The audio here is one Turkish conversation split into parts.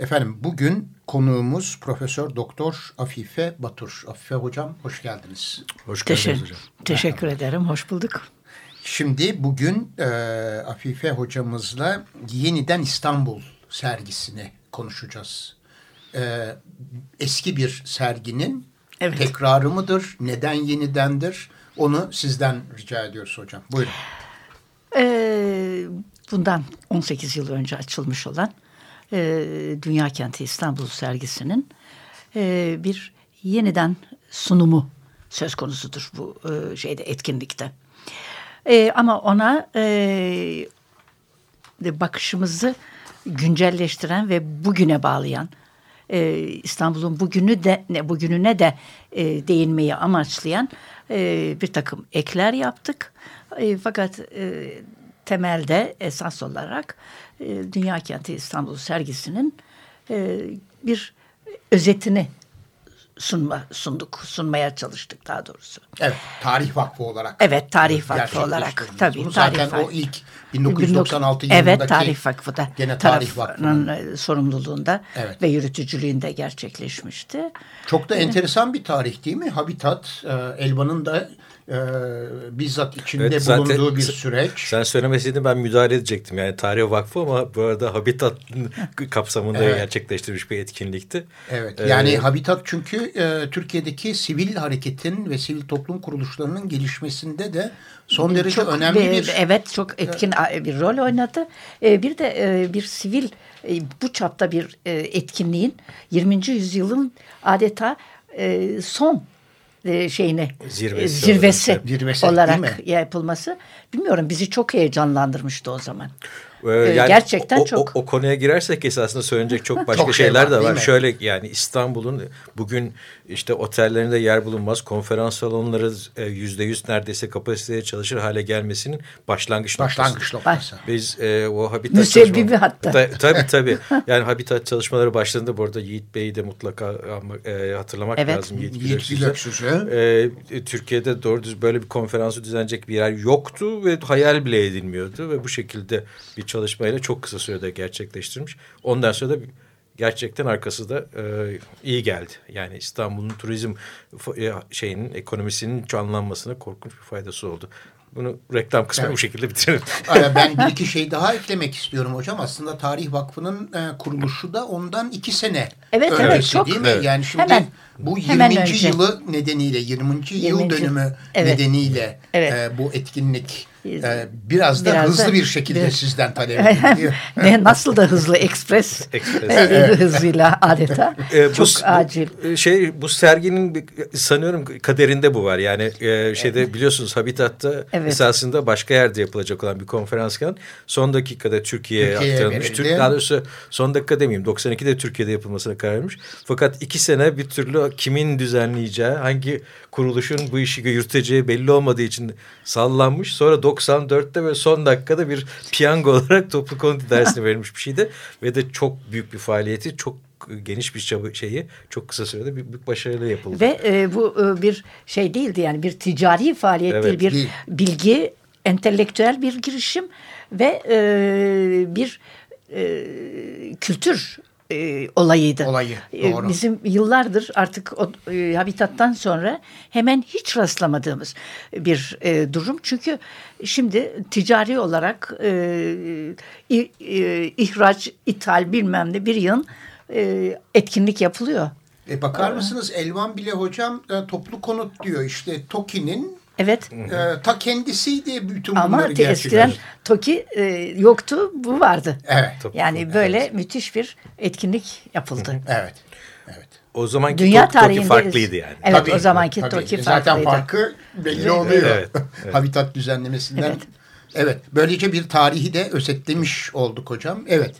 Efendim bugün konuğumuz Profesör Doktor Afife Batur. Afife Hocam hoş geldiniz. Hoş geldiniz Teşekkür, hocam. Teşekkür ederim, hoş bulduk. Şimdi bugün e, Afife hocamızla yeniden İstanbul sergisini konuşacağız. E, eski bir serginin evet. tekrarı mıdır? Neden yenidendir? Onu sizden rica ediyoruz hocam. Buyurun. Ee, bundan 18 yıl önce açılmış olan e, Dünya Kenti İstanbul sergisinin e, bir yeniden sunumu söz konusudur bu e, şeyde etkinlikte. E, ama ona e, bakışımızı güncelleştiren ve bugüne bağlayan e, İstanbul'un bugünü de ne bugününe de e, değinmeyi amaçlayan e, bir takım ekler yaptık. E, fakat e, temelde esas olarak e, Dünya Kenti İstanbul sergisinin e, bir özetini sunma sunduk, sunmaya çalıştık daha doğrusu. Evet, Tarih Vakfı olarak. Evet, Tarih Vakfı olarak. Tabii, Bunu Tarih zaten Vakfı. o ilk 1996 yılındaki Evet, Tarih Vakfı'da. Gene Tarih Vakfı'nın e, sorumluluğunda evet. ve yürütücülüğünde gerçekleşmişti. Çok da enteresan bir tarih değil mi? Habitat, e, Elvan'ın da e, bizzat içinde evet, bulunduğu bir süreç. Sen söylemeseydin ben müdahale edecektim. Yani Tarih Vakfı ama bu arada Habitat kapsamında evet. gerçekleştirilmiş bir etkinlikti. Evet yani ee, Habitat çünkü e, Türkiye'deki sivil hareketin ve sivil toplum kuruluşlarının gelişmesinde de son derece çok, önemli bir... Evet çok etkin e, bir rol oynadı. E, bir de e, bir sivil e, bu çapta bir e, etkinliğin 20. yüzyılın adeta e, son e, şeyine zirvesi, zirvesi, olarak, zirvesi olarak yapılması. Bilmiyorum bizi çok heyecanlandırmıştı o zaman. Ee, yani Gerçekten o, çok. O, o konuya girersek esasında söylenecek çok başka çok şeyler şey var, de var. Şöyle yani İstanbul'un bugün işte otellerinde yer bulunmaz konferans salonları e, yüzde yüz neredeyse kapasiteye çalışır hale gelmesinin başlangıç, başlangıç noktası. Biz e, o habitat Müsebbibi hatta. Ta, tabii tabii. Yani habitat çalışmaları başladığında bu arada Yiğit Bey'i de mutlaka e, hatırlamak evet. lazım. Yiğit, Yiğit Gülöksüz'ü. E, Türkiye'de doğru düz böyle bir konferansı düzenleyecek bir yer yoktu ve hayal bile edilmiyordu ve bu şekilde bir çalışmayla çok kısa sürede gerçekleştirmiş. Ondan sonra da gerçekten arkası da e, iyi geldi. Yani İstanbul'un turizm e, şeyinin ekonomisinin canlanmasına korkunç bir faydası oldu. Bunu reklam kısmı evet. bu şekilde bitirelim. ben bir iki şey daha eklemek istiyorum hocam. Aslında Tarih Vakfı'nın e, kuruluşu da ondan iki sene evet, öncesi evet, çok, değil mi? Evet. Yani şimdi Hemen. bu 20. yılı nedeniyle 20. 20. yıl dönümü evet. nedeniyle evet. E, bu etkinlik ee, biraz da biraz hızlı da, bir şekilde bir, sizden talep ediliyor. ne nasıl da hızlı ekspres hızıyla adeta e, çok bu, acil. Bu, şey bu serginin sanıyorum kaderinde bu var. Yani e, şeyde evet. biliyorsunuz Habitat'ta evet. esasında başka yerde yapılacak olan bir konferansken son dakikada Türkiye'ye Türkiye aktarılmış. Türk, daha doğrusu son dakika demeyeyim 92'de Türkiye'de yapılmasına karar vermiş. Fakat iki sene bir türlü kimin düzenleyeceği, hangi kuruluşun bu işi yürüteceği belli olmadığı için sallanmış. Sonra 94'te ve son dakikada bir piyango olarak toplu konut dersine verilmiş bir şeydi. Ve de çok büyük bir faaliyeti, çok geniş bir çabı şeyi çok kısa sürede bir, bir başarıyla yapıldı. Ve e, bu e, bir şey değildi yani bir ticari faaliyet evet. değil, bir değil. bilgi, entelektüel bir girişim ve e, bir e, kültür e, olayıydı. Olayı, e, doğru. Bizim yıllardır artık o e, habitattan sonra hemen hiç rastlamadığımız bir e, durum. Çünkü şimdi ticari olarak e, e, ihraç, ithal bilmem ne bir yıl e, etkinlik yapılıyor. E bakar mısınız Elvan bile hocam e, toplu konut diyor işte TOKİ'nin Evet. E, ta kendisiydi bütün Ama bunları gerçekten. eskiden TOKİ e, yoktu, bu vardı. Evet. Yani böyle müthiş bir etkinlik yapıldı. Evet. Evet. O zamanki Dünya Tok- Toki farklıydı yani. Evet Tabii, o zamanki tabii. TOKİ Zaten farklıydı. farkı belli oluyor. Evet, evet. Habitat düzenlemesinden. Evet. Evet. Böylece bir tarihi de özetlemiş olduk hocam. Evet.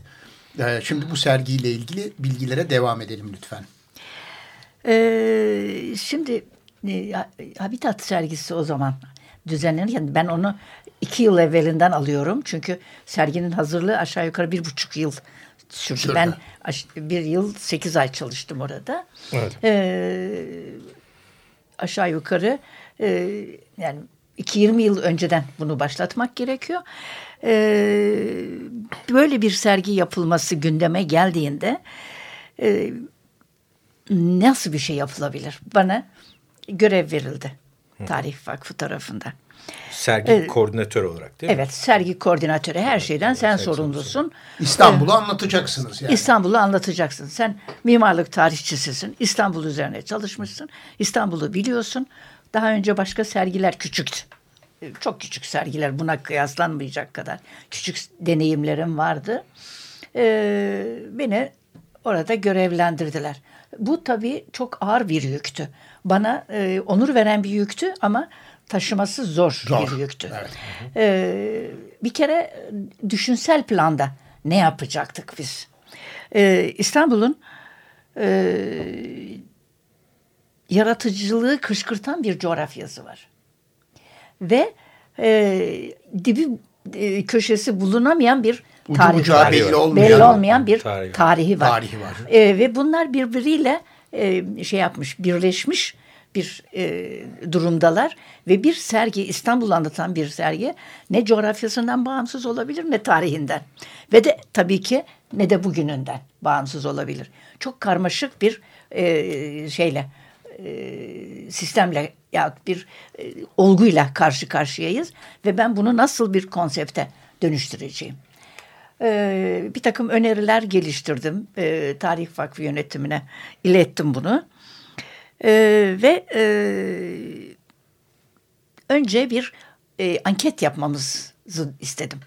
Ee, şimdi bu sergiyle ilgili bilgilere devam edelim lütfen. Ee, şimdi e, Habitat sergisi o zaman düzenlenirken ben onu iki yıl evvelinden alıyorum. Çünkü serginin hazırlığı aşağı yukarı bir buçuk yıl sürdü. Sürdü. Ben bir yıl sekiz ay çalıştım orada. Evet. Ee, aşağı yukarı e, yani 2-20 yıl önceden bunu başlatmak gerekiyor. Ee, böyle bir sergi yapılması gündeme geldiğinde e, nasıl bir şey yapılabilir? Bana görev verildi Tarih Vakfı tarafından. Sergi Evet. koordinatör olarak değil mi? Evet, sergi koordinatörü her şeyden sen sorumlusun. İstanbul'u anlatacaksınız yani. İstanbul'u anlatacaksın. Sen mimarlık tarihçisisin. İstanbul üzerine çalışmışsın. İstanbul'u biliyorsun. Daha önce başka sergiler küçüktü. Ee, Çok küçük sergiler buna kıyaslanmayacak kadar küçük deneyimlerim vardı. Ee, beni orada görevlendirdiler. Bu tabii çok ağır bir yüktü. Bana e, onur veren bir yüktü ama taşıması zor, Zor, bir yüktü. evet. Ee, bir kere düşünsel planda ne yapacaktık biz? Ee, İstanbul'un e, yaratıcılığı kışkırtan bir coğrafyası var. Ve e, dibi e, köşesi bulunamayan bir tarihi var. belli olmayan- belli olmayan bir Tarihi tarihi var. Tarihi var. E, ve bunlar birbiriyle e, şey yapmış, birleşmiş bir e, durumdalar ve bir sergi İstanbul'u anlatan bir sergi ne coğrafyasından bağımsız olabilir ne tarihinden ve de tabii ki ne de bugününden bağımsız olabilir. Çok karmaşık bir e, şeyle e, sistemle ya bir e, olguyla karşı karşıyayız ve ben bunu nasıl bir konsepte dönüştüreceğim. Ee, bir takım öneriler geliştirdim. Ee, Tarih Vakfı yönetimine ilettim bunu. Ee, ve e, önce bir e, anket yapmamızı istedim.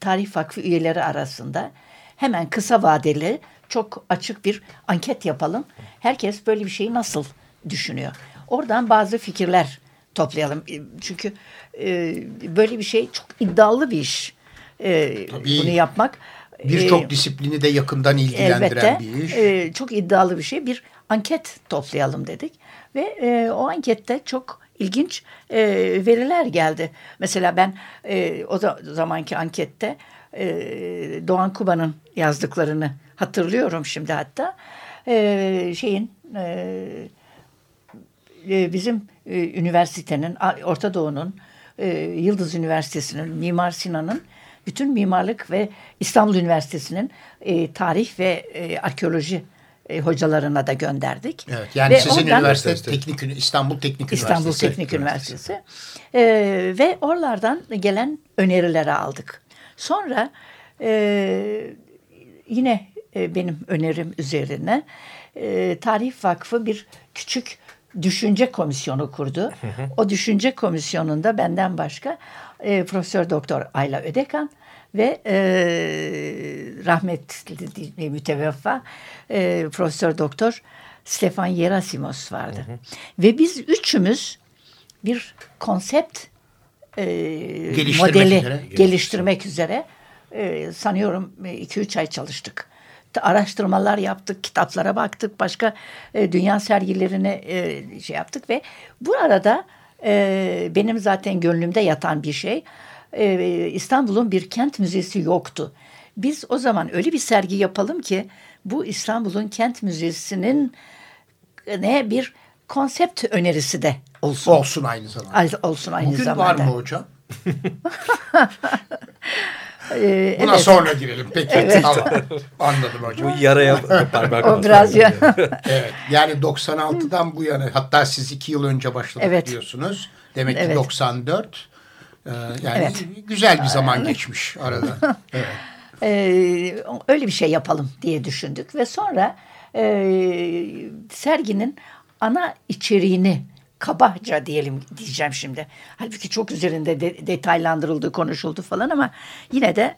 Tarih Vakfı üyeleri arasında hemen kısa vadeli çok açık bir anket yapalım. Herkes böyle bir şeyi nasıl düşünüyor? Oradan bazı fikirler toplayalım. E, Çünkü e, böyle bir şey çok iddialı bir iş. E, Tabii. bunu yapmak. Birçok E, disiplini de yakından ilgilendiren bir iş. e, çok iddialı bir şey. Bir anket toplayalım dedik. Ve e, o ankette çok ilginç e, veriler geldi. Mesela ben e, o da- zamanki ankette e, Doğan Kuba'nın yazdıklarını hatırlıyorum şimdi hatta. E, şeyin e, bizim e, üniversitenin, Orta Doğu'nun, e, Yıldız Üniversitesi'nin, Mimar Sinan'ın, bütün mimarlık ve İstanbul Üniversitesi'nin e, tarih ve e, arkeoloji e, hocalarına da gönderdik. Evet, yani Ve sizin oradan- üniversite Evet, evet. Teknik Ünü- İstanbul Teknik İstanbul Üniversitesi. Teknik Üniversitesi. E, ve oralardan gelen önerileri aldık. Sonra e, yine e, benim önerim üzerine e, Tarih Vakfı bir küçük düşünce komisyonu kurdu. O düşünce komisyonunda benden başka e, Profesör Doktor Ayla Ödekan ve e, rahmetli müteveffa e, Profesör Doktor Stefan Yerasimos vardı. Ve biz üçümüz bir konsept e, Geliştirmek modeli üzere. geliştirmek üzere e, sanıyorum 2-3 ay çalıştık. Araştırmalar yaptık, kitaplara baktık, başka e, dünya sergilerine e, şey yaptık ve bu arada e, benim zaten gönlümde yatan bir şey e, İstanbul'un bir kent müzesi yoktu. Biz o zaman öyle bir sergi yapalım ki bu İstanbul'un kent müzesinin ne bir konsept önerisi de olsun. Olsun aynı zamanda. Olsun aynı Bugün zamanda. var mı hocam? Ee, Buna evet. sonra girelim. Peki tamam. Anladım hocam. Bu yaraya parmak O biraz ya. Evet. Yani 96'dan bu yana hatta siz iki yıl önce başladık Evet. diyorsunuz. Demek ki Evet. 94. Ee, yani Evet. güzel bir zaman geçmiş arada. Evet. Ee, öyle bir şey yapalım diye düşündük ve sonra e, serginin ana içeriğini kabaca diyelim diyeceğim şimdi. Halbuki çok üzerinde de, detaylandırıldı, konuşuldu falan ama yine de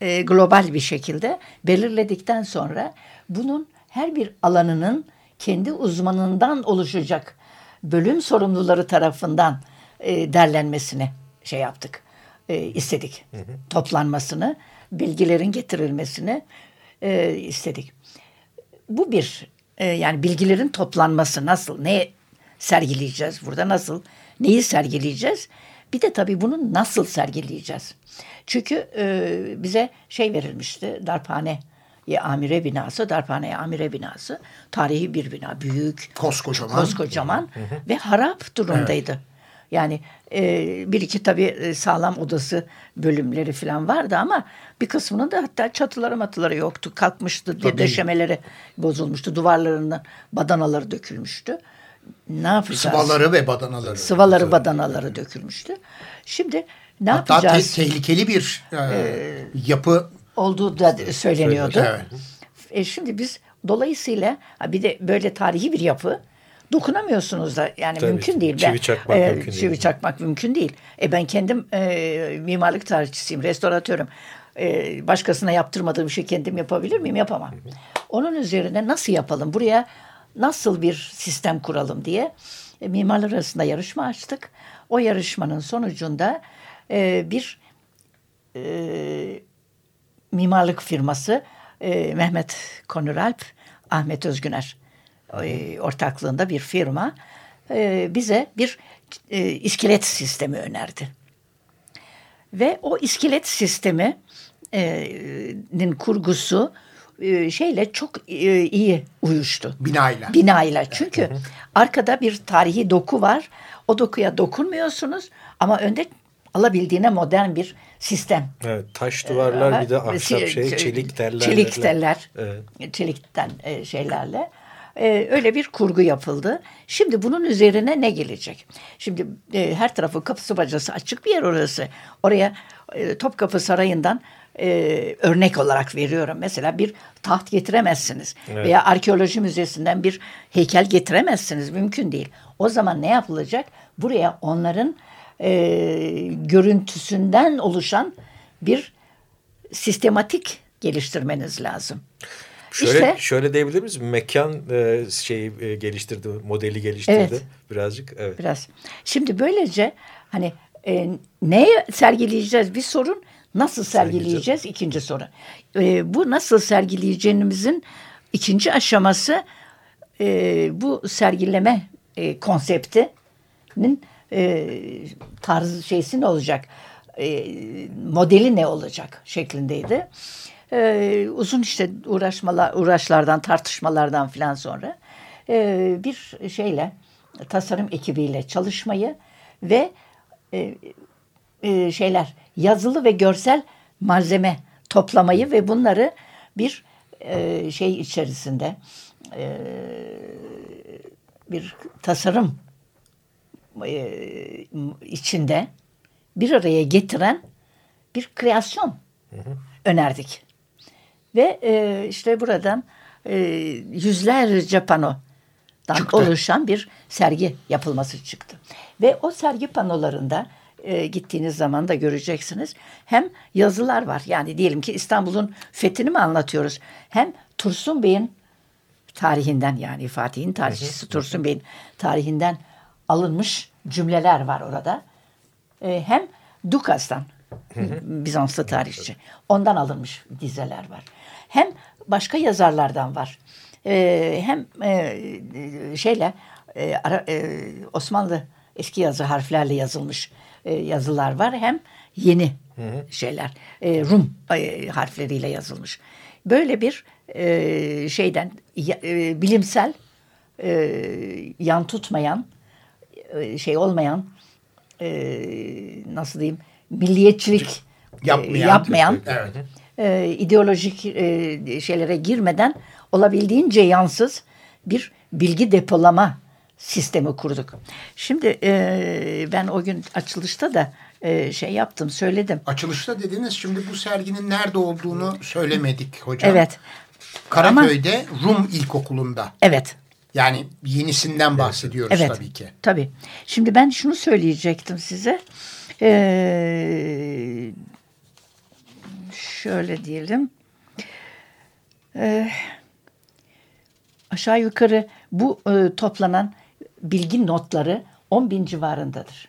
e, global bir şekilde belirledikten sonra bunun her bir alanının kendi uzmanından oluşacak bölüm sorumluları tarafından e, derlenmesini şey yaptık, e, istedik. Hı hı. Toplanmasını, bilgilerin getirilmesini e, istedik. Bu bir e, yani bilgilerin toplanması nasıl, ne sergileyeceğiz burada, nasıl, neyi sergileyeceğiz? Bir de tabii bunu nasıl sergileyeceğiz? Çünkü e, bize şey verilmişti, darphane amire binası, darphane amire binası. Tarihi bir bina, büyük. Koskocaman. Koskocaman hı hı. ve harap durumdaydı. Evet. Yani e, bir iki tabii e, sağlam odası bölümleri falan vardı ama bir kısmının da hatta çatıları matıları yoktu. Kalkmıştı, tabii. döşemeleri bozulmuştu, duvarlarından badanaları dökülmüştü. Ne yapacağız? Sıvaları ve badanaları. Sıvaları, badanaları dökülmüştü. Şimdi ne Hatta yapacağız? Hatta te tehlikeli bir e, ee, yapı olduğu da söyleniyordu. Evet. E şimdi biz dolayısıyla bir de böyle tarihi bir yapı dokunamıyorsunuz da yani Tabii, mümkün değil. Çivi çakmak e, mümkün çivi değil. çakmak mümkün değil. E ben kendim e, mimarlık tarihçisiyim, restoratörüm. E, başkasına yaptırmadığım şey kendim yapabilir miyim? Yapamam. Onun üzerine nasıl yapalım? Buraya nasıl bir sistem kuralım diye e, mimarlar arasında yarışma açtık. O yarışmanın sonucunda e, bir e, mimarlık firması e, Mehmet Konuralp, Ahmet Özgüner e, ortaklığında bir firma e, bize bir e, iskelet sistemi önerdi. Ve o iskelet sisteminin kurgusu e, şeyle çok e, iyi uyuştu. Binayla. Binayla. Çünkü arkada bir tarihi doku var. O dokuya dokunmuyorsunuz ama önde alabildiğine modern bir sistem. Evet, taş duvarlar ee, bir de ahşap şey, çelik teller. Çelik teller. Evet. Çelikten e, şeylerle. Ee, öyle bir kurgu yapıldı. Şimdi bunun üzerine ne gelecek? Şimdi e, her tarafı kapısı bacası açık bir yer orası. Oraya e, Topkapı Sarayı'ndan e, örnek olarak veriyorum. Mesela bir taht getiremezsiniz. Evet. Veya arkeoloji müzesinden bir heykel getiremezsiniz. Mümkün değil. O zaman ne yapılacak? Buraya onların e, görüntüsünden oluşan bir sistematik geliştirmeniz lazım. Şöyle işte, şöyle diyebilir miyiz? Mekan e, şeyi e, geliştirdi, modeli geliştirdi evet, birazcık. Evet. Biraz. Şimdi böylece hani e, neye sergileyeceğiz bir sorun, nasıl sergileyeceğiz, ikinci soru. E, bu nasıl sergileyeceğimizin ikinci aşaması e, bu sergileme e, konseptinin e, tarzı şeysi ne olacak, e, modeli ne olacak şeklindeydi. E, uzun işte uğraşmalar, uğraşlardan, tartışmalardan filan sonra e, bir şeyle tasarım ekibiyle çalışmayı ve e, e, şeyler yazılı ve görsel malzeme toplamayı ve bunları bir e, şey içerisinde e, bir tasarım e, içinde bir araya getiren bir kreasyon hı hı. önerdik. Ve e, işte buradan e, yüzlerce panodan çıktı. oluşan bir sergi yapılması çıktı. Ve o sergi panolarında e, gittiğiniz zaman da göreceksiniz. Hem yazılar var. Yani diyelim ki İstanbul'un fethini mi anlatıyoruz? Hem Tursun Bey'in tarihinden yani Fatih'in tarihçisi Tursun Bey'in tarihinden alınmış cümleler var orada. E, hem Dukas'tan Bizanslı tarihçi. Ondan alınmış dizeler var. Hem başka yazarlardan var. E, hem e, şeyle e, ara, e, Osmanlı eski yazı harflerle yazılmış e, yazılar var. Hem yeni hı hı. şeyler e, Rum e, harfleriyle yazılmış. Böyle bir e, şeyden e, bilimsel e, yan tutmayan e, şey olmayan e, nasıl diyeyim milliyetçilik yapmayan, e, yapmayan evet. e, ideolojik e, şeylere girmeden olabildiğince yansız bir bilgi depolama sistemi kurduk. Şimdi e, ben o gün açılışta da e, şey yaptım, söyledim. Açılışta dediniz şimdi bu serginin nerede olduğunu söylemedik hocam. Evet. Karaköy'de Ama, Rum İlkokulu'nda. Evet. Yani yenisinden bahsediyoruz evet, tabii ki. Tabii. Şimdi ben şunu söyleyecektim size. Ee, şöyle diyelim. Ee, aşağı yukarı bu e, toplanan bilgi notları 10 bin civarındadır.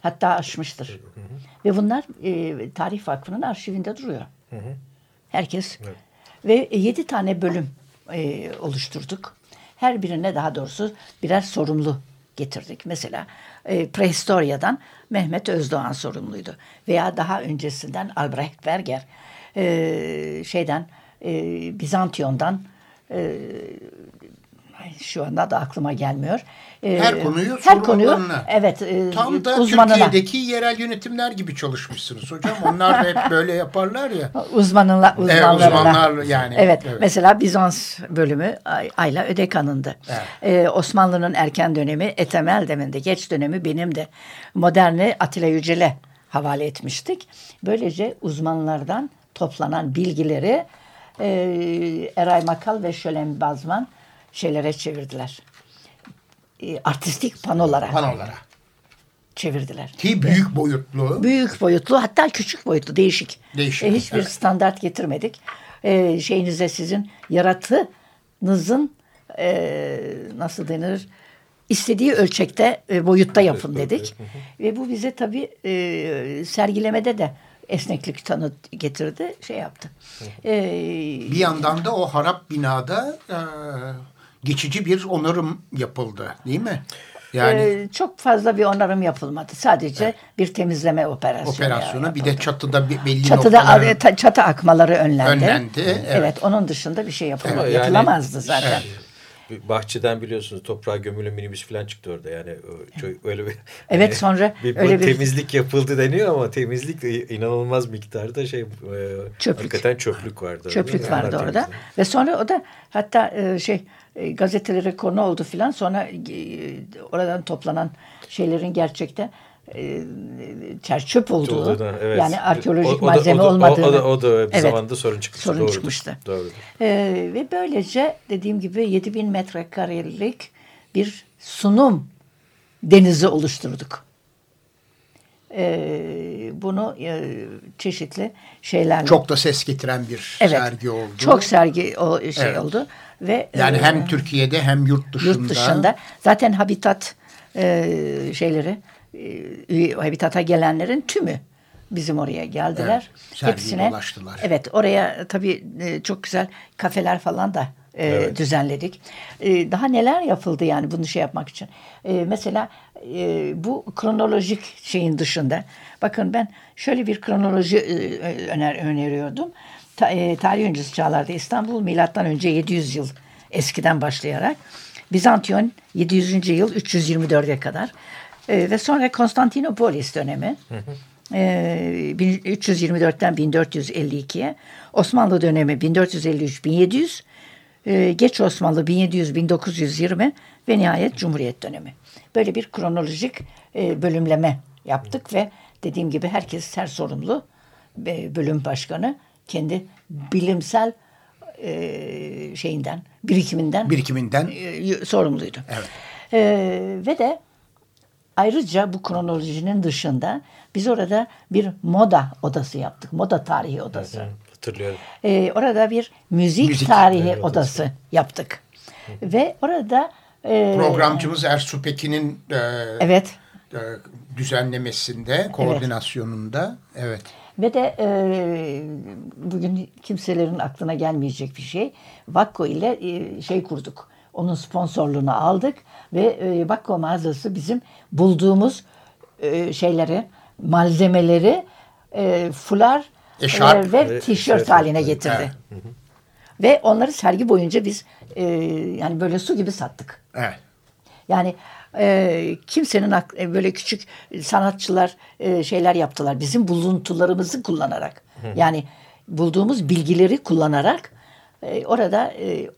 Hatta aşmıştır. Hı hı. Ve bunlar e, Tarih Vakfı'nın arşivinde duruyor. Hı hı. Herkes. Evet. Ve yedi tane bölüm e, oluşturduk. Her birine daha doğrusu birer sorumlu getirdik. Mesela e, prehistoryadan Mehmet Özdoğan sorumluydu. Veya daha öncesinden Albrecht Berger, e, şeyden e, Bizantiyon'dan e, şu anda da aklıma gelmiyor. Ee, her konuyu her konuyu evet e, tam da uzmanına. Türkiye'deki yerel yönetimler gibi çalışmışsınız hocam. Onlar da hep böyle yaparlar ya. Uzmanınla uzmanlarına. Evet, uzmanlar yani. Evet, evet. Mesela Bizans bölümü Ayla Ödekan'ındı. Evet. Ee, Osmanlı'nın erken dönemi Etemel deminde, geç dönemi benim de. Moderni Atilla Yücel'e havale etmiştik. Böylece uzmanlardan toplanan bilgileri e, Eray Makal ve Şölen Bazman şeylere çevirdiler. E, artistik panolara. Panolara. Çevirdiler. Ki büyük boyutlu. Büyük boyutlu hatta küçük boyutlu değişik. Değişik. E, hiçbir evet. standart getirmedik. E, şeyinize sizin yaratınızın e, nasıl denir? istediği ölçekte e, boyutta yapın dedik. Ve bu bize tabii e, sergilemede de esneklik tanı getirdi, şey yaptı. Ee, bir yandan da o harap binada e, geçici bir onarım yapıldı değil mi? Yani ee, çok fazla bir onarım yapılmadı. Sadece evet. bir temizleme operasyonu. Operasyonu yapıldı. bir de çatıda belli çatıda noktaların... çatı akmaları önlendi. Önlendi. Evet. evet onun dışında bir şey yapılmadı. Evet, yani, yapılamazdı zaten. Evet bahçeden biliyorsunuz toprağa gömülü minibüs falan çıktı orada yani öyle bir evet yani, sonra bir, öyle bir temizlik yapıldı deniyor ama temizlik inanılmaz miktarda şey e, çöplük. hakikaten çöplük vardı. Çöplük vardı orada temizlik. ve sonra o da hatta e, şey e, gazetelere konu oldu filan sonra oradan toplanan şeylerin gerçekte e, çöp olduğu Olduğuna, evet. yani arkeolojik o, o malzeme da, o olmadığını. O, da, o da bir evet, zamanda sorun çıkmıştı. Sorun doğrudur, çıkmıştı. Doğrudur. Ee, ve böylece dediğim gibi 7000 metrekarelik bir sunum denizi oluşturduk. Ee, bunu e, çeşitli şeylerle. Çok da ses getiren bir evet, sergi oldu. Çok sergi o şey evet. oldu ve yani e, hem Türkiye'de hem yurt dışında. Yurt dışında zaten habitat e, şeyleri e, Habitat'a gelenlerin tümü bizim oraya geldiler. Evet, Hepsine ulaştılar. Evet oraya tabii e, çok güzel kafeler falan da e, evet. düzenledik. E, daha neler yapıldı yani bunu şey yapmak için. E, mesela e, bu kronolojik şeyin dışında bakın ben şöyle bir kronoloji e, öner öneriyordum. Ta, e, tarih öncesi çağlarda İstanbul milattan önce 700 yıl eskiden başlayarak Bizantiyon 700. yıl 324'e kadar e, ve sonra Konstantinopolis dönemi. Hı hı. E, 1324'ten 1452'ye. Osmanlı dönemi 1453-1700. E, geç Osmanlı 1700-1920 ve nihayet Cumhuriyet dönemi. Böyle bir kronolojik e, bölümleme yaptık ve dediğim gibi herkes her sorumlu e, bölüm başkanı kendi bilimsel e, şeyinden, birikiminden birikiminden e, sorumluydu. Evet. E, ve de Ayrıca bu kronolojinin dışında biz orada bir moda odası yaptık. Moda tarihi odası. Evet, hatırlıyorum. Ee, orada bir müzik, müzik tarihi evet, odası odası yaptık. Hı. Ve orada e, programcımız Ersu Pekin'in e, evet. e, düzenlemesinde, koordinasyonunda. Evet. evet. Ve de e, bugün kimselerin aklına gelmeyecek bir şey. Vakko ile e, şey kurduk onun sponsorluğunu aldık ve e, Bakko mağazası bizim bulduğumuz e, şeyleri, malzemeleri e, fular e, ve tişört haline getirdi. Evet. Ve onları sergi boyunca biz e, yani böyle su gibi sattık. Evet. Yani e, kimsenin e, böyle küçük sanatçılar e, şeyler yaptılar. Bizim buluntularımızı kullanarak. Hı. Yani bulduğumuz bilgileri kullanarak e, orada e,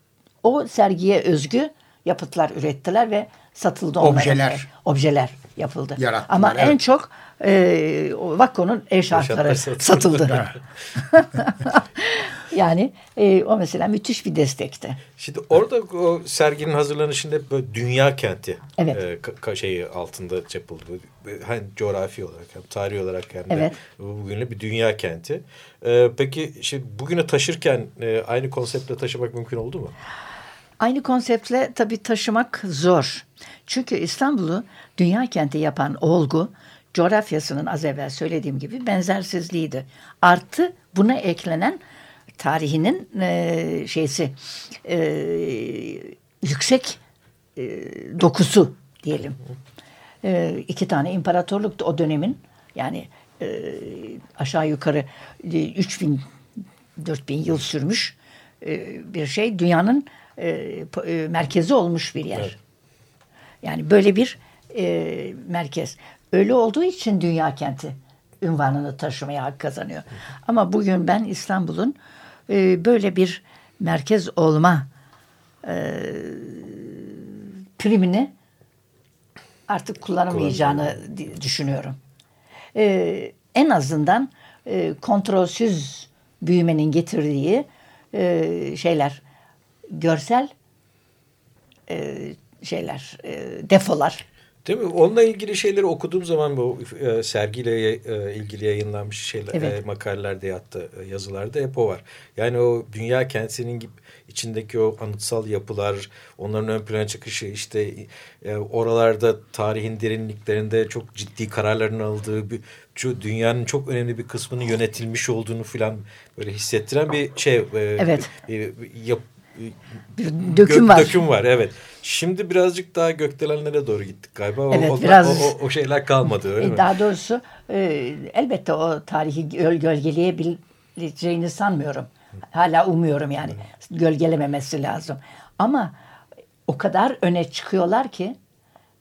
o sergiye özgü yapıtlar ürettiler ve satıldı onlara. Objeler. Objeler. yapıldı. Yarattılar, Ama evet. en çok e, Vakko'nun eşarpları satıldı. yani e, o mesela müthiş bir destekti. Şimdi orada o serginin hazırlanışında böyle dünya kenti evet. e, şeyi altında yapıldı. Hani coğrafi olarak hem tarih olarak hem de evet. bugünle bir dünya kenti. E, peki şimdi bugüne taşırken e, aynı konseptle taşımak mümkün oldu mu? Aynı konseptle tabii taşımak zor. Çünkü İstanbul'u dünya kenti yapan olgu coğrafyasının az evvel söylediğim gibi benzersizliğiydi. Artı buna eklenen tarihinin e, şeysi e, yüksek e, dokusu diyelim. E, iki tane imparatorluktu o dönemin yani e, aşağı yukarı e, 3000 4000 yıl sürmüş e, bir şey dünyanın e, e, merkezi olmuş bir yer. Evet. Yani böyle bir e, merkez. Öyle olduğu için dünya kenti ünvanını taşımaya hak kazanıyor. Ama bugün ben İstanbul'un e, böyle bir merkez olma e, primini artık kullanamayacağını düşünüyorum. E, en azından e, kontrolsüz büyümenin getirdiği e, şeyler, görsel e, şeyler, e, defolar Değil mi? Onunla ilgili şeyleri okuduğum zaman bu e, sergiyle e, ilgili yayınlanmış şeyler, evet. e, makalelerde hatta e, yazılarda hep o var. Yani o dünya kentsinin gibi içindeki o anıtsal yapılar, onların ön plana çıkışı, işte e, oralarda tarihin derinliklerinde çok ciddi kararların aldığı, bir, şu dünyanın çok önemli bir kısmının yönetilmiş olduğunu falan böyle hissettiren bir şey. E, evet. Bir, bir yap, bir döküm var. Döküm var evet. Şimdi birazcık daha gökdelenlere doğru gittik galiba. Evet, o, biraz, o, o, o şeyler kalmadı öyle e, mi? Daha doğrusu e, elbette o tarihi gölgeleyebileceğini sanmıyorum. Hala umuyorum yani. Gölgelememesi lazım. Ama o kadar öne çıkıyorlar ki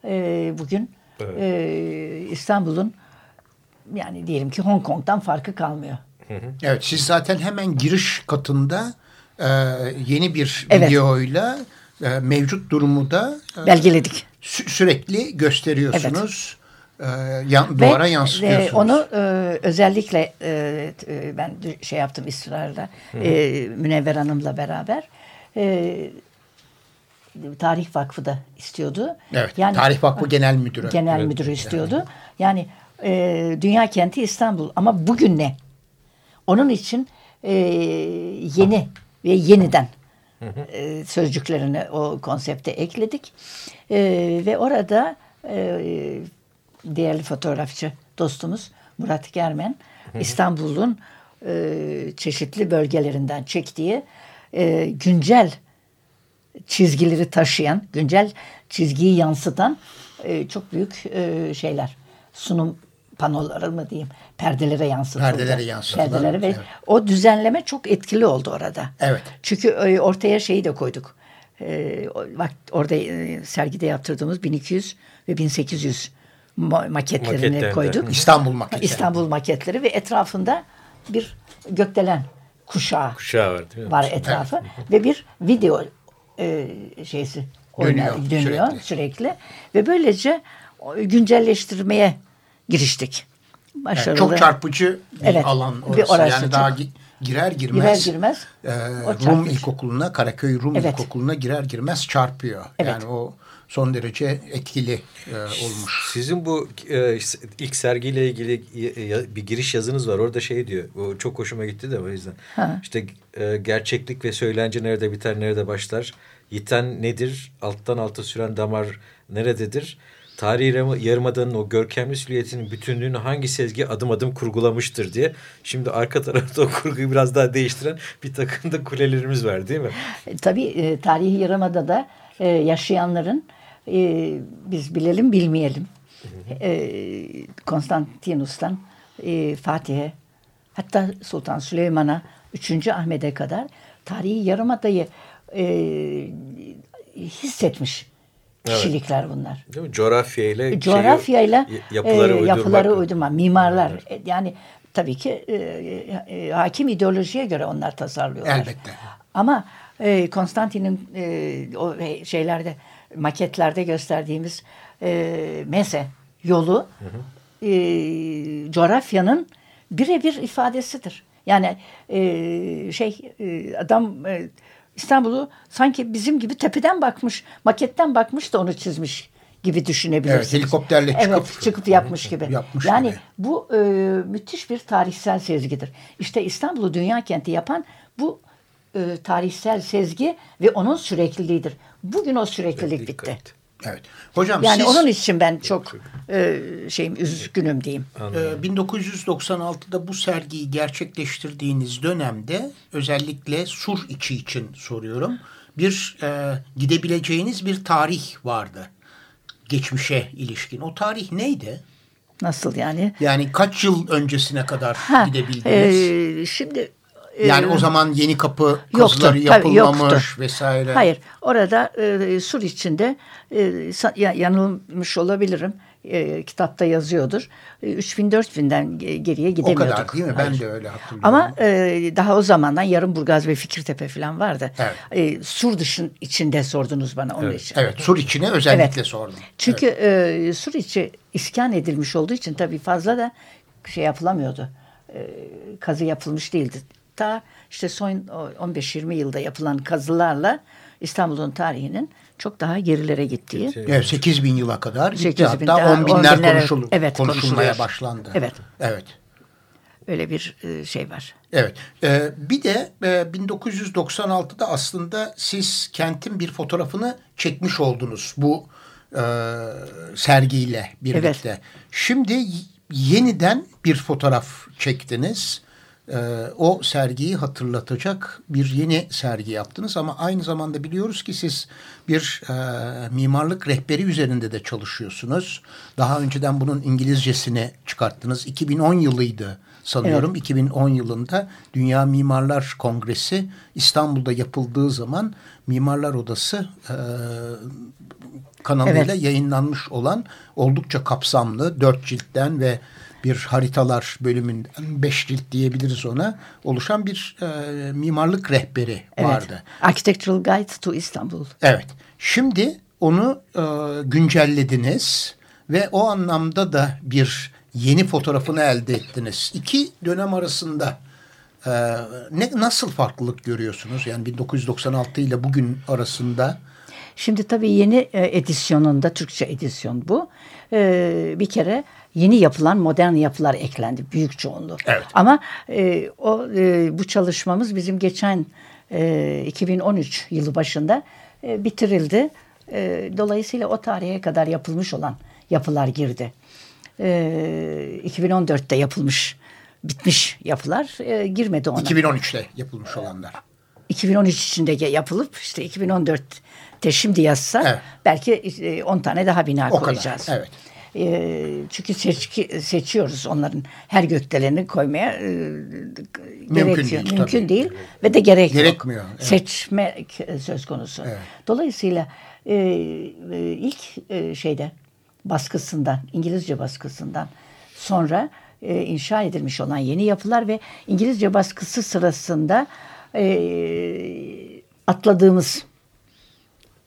e, bugün evet. e, İstanbul'un yani diyelim ki Hong Kong'dan farkı kalmıyor. Evet siz zaten hemen giriş katında e, yeni bir evet. videoyla e, mevcut durumu da e, belgeledik. Sü sürekli gösteriyorsunuz. Evet. E, yan, duvara Ve, yansıtıyorsunuz. E, onu e, özellikle e, e ben şey yaptım ısrarla e, Münevver Hanım'la beraber. E, Tarih Vakfı da istiyordu. Evet. Yani, Tarih Vakfı Genel Müdürü. Genel evet. Müdürü istiyordu. Yani e, Dünya Kenti İstanbul ama bugün ne? Onun için e, yeni ve yeniden E, sözcüklerini o konsepte ekledik. E, ve orada e, değerli fotoğrafçı dostumuz Murat Germen İstanbul'un e, çeşitli bölgelerinden çektiği e, güncel çizgileri taşıyan, güncel çizgiyi yansıtan e, çok büyük e, şeyler, sunum panoları mı diyeyim perdelere yansıtıldı. Perdelere yansıtıldı. Perdelere ve evet. o düzenleme çok etkili oldu orada. Evet. Çünkü e, ortaya şeyi de koyduk. Ee, bak orada e, sergide yaptırdığımız 1200 ve 1800 maketlerini Maketlerinde. koyduk. İstanbul maketleri. İstanbul maketleri ve etrafında bir gökdelen kuşağı, kuşağı var, değil mi? var etrafı evet. ve bir video e, şeysi dönüyor, oynar, dönüyor sürekli. sürekli ve böylece güncelleştirmeye giriştik. Başarılı. Yani çok çarpıcı bir evet, alan orası. Bir orası yani çok. daha girer girmez, girer girmez e, Rum İlkokulu'na, Karaköy Rum evet. İlkokulu'na girer girmez çarpıyor. Evet. Yani o son derece etkili e, olmuş. Sizin bu e, ilk sergiyle ilgili e, bir giriş yazınız var. Orada şey diyor. O çok hoşuma gitti de o yüzden. Ha. İşte e, gerçeklik ve söylence nerede biter, nerede başlar? Yiten nedir? Alttan alta süren damar nerededir? Tarihi Yarımada'nın o görkemli silüetinin bütünlüğünü hangi sezgi adım adım kurgulamıştır diye. Şimdi arka tarafta o kurguyu biraz daha değiştiren bir takım da kulelerimiz var değil mi? E, tabii e, Tarihi Yarımada'da e, yaşayanların biz bilelim bilmeyelim. Konstantinus'tan Fatih'e hatta Sultan Süleyman'a 3. Ahmet'e kadar Tarihi Yarımada'yı hissetmiş kişilikler evet. bunlar. Değil mi? Coğrafyayla, e, coğrafyayla şey, yapıları, e, yapıları uydurma, mimarlar. Evet. Yani tabii ki e, e, hakim ideolojiye göre onlar tasarlıyorlar. Elbette. Ama e, Konstantin'in e, o şeylerde maketlerde gösterdiğimiz e, meze yolu hı hı. E, coğrafyanın birebir ifadesidir. Yani e, şey e, adam e, İstanbul'u sanki bizim gibi tepeden bakmış, maketten bakmış da onu çizmiş gibi düşünebilirsiniz. Evet, helikopterle çıkıp, evet, çıkıp yapmış gibi. Yapmış yani gibi. bu e, müthiş bir tarihsel sezgidir. İşte İstanbul'u dünya kenti yapan bu e, tarihsel sezgi ve onun sürekliliğidir. Bugün o süreklilik bitti. Evet. Hocam yani siz, onun için ben çok e, şeyim üzgünüm diyeyim. E, 1996'da bu sergiyi gerçekleştirdiğiniz dönemde özellikle Sur içi için soruyorum. Bir e, gidebileceğiniz bir tarih vardı. Geçmişe ilişkin. O tarih neydi? Nasıl yani? Yani kaç yıl öncesine kadar ha, gidebildiniz? E, şimdi yani o zaman yeni kapı kazıları yapılmamış vesaire. Hayır. Orada e, sur içinde e, yanılmış olabilirim. E, kitapta yazıyordur. E, 3000-4000'den geriye gidemiyorduk. O kadar değil mi? Ben Hayır. de öyle hatırlıyorum. Ama e, daha o zamandan Yarımburgaz ve Fikirtepe falan vardı. Evet. E, sur dışın içinde sordunuz bana onun evet. için. Evet. Sur içine özellikle evet. sordum. Çünkü evet. e, sur içi iskan edilmiş olduğu için tabii fazla da şey yapılamıyordu. E, kazı yapılmış değildi ta işte son 15-20 yılda yapılan kazılarla İstanbul'un tarihinin çok daha gerilere gittiği. Evet 8 bin yıla kadar gitti. Hatta 10 binler konuşulur, evet, konuşulmaya başlandı. Evet. Evet. Öyle bir e, şey var. Evet. Ee, bir de e, 1996'da aslında siz kentin bir fotoğrafını çekmiş oldunuz bu e, sergiyle birlikte. Evet. Şimdi yeniden bir fotoğraf çektiniz e, o sergiyi hatırlatacak bir yeni sergi yaptınız ama aynı zamanda biliyoruz ki siz bir e, mimarlık rehberi üzerinde de çalışıyorsunuz. Daha önceden bunun İngilizcesini çıkarttınız. 2010 yılıydı sanıyorum. Evet. 2010 yılında Dünya Mimarlar Kongresi İstanbul'da yapıldığı zaman Mimarlar Odası e, kanalıyla evet. yayınlanmış olan oldukça kapsamlı dört ciltten ve bir haritalar bölümünden beş cilt diyebiliriz ona oluşan bir e, mimarlık rehberi evet. vardı. Architectural Guide to Istanbul. Evet. Şimdi onu e, güncellediniz ve o anlamda da bir yeni fotoğrafını elde ettiniz. İki dönem arasında e, ne nasıl farklılık görüyorsunuz? Yani 1996 ile bugün arasında. Şimdi tabii yeni e, edisyonunda, Türkçe edisyon bu. E, bir kere yeni yapılan modern yapılar eklendi büyük çoğunluğu. Evet. Ama e, o e, bu çalışmamız bizim geçen e, 2013 yılı başında e, bitirildi. E, dolayısıyla o tarihe kadar yapılmış olan yapılar girdi. E, 2014'te yapılmış bitmiş yapılar e, girmedi ona. 2013'te yapılmış olanlar. 2013 içinde yapılıp işte 2014'te şimdi yazsa evet. belki 10 tane daha bina o koyacağız. Kadar, evet. E, çünkü seçki, seçiyoruz onların her gökdeleni koymaya e, Mümkün gerekiyor. Değil, Mümkün tabii. değil ve de gerek Gerekmiyor. Yok. Evet. Seçmek söz konusu. Evet. Dolayısıyla e, e, ilk e, şeyde baskısından, İngilizce baskısından sonra e, inşa edilmiş olan yeni yapılar ve İngilizce baskısı sırasında e, atladığımız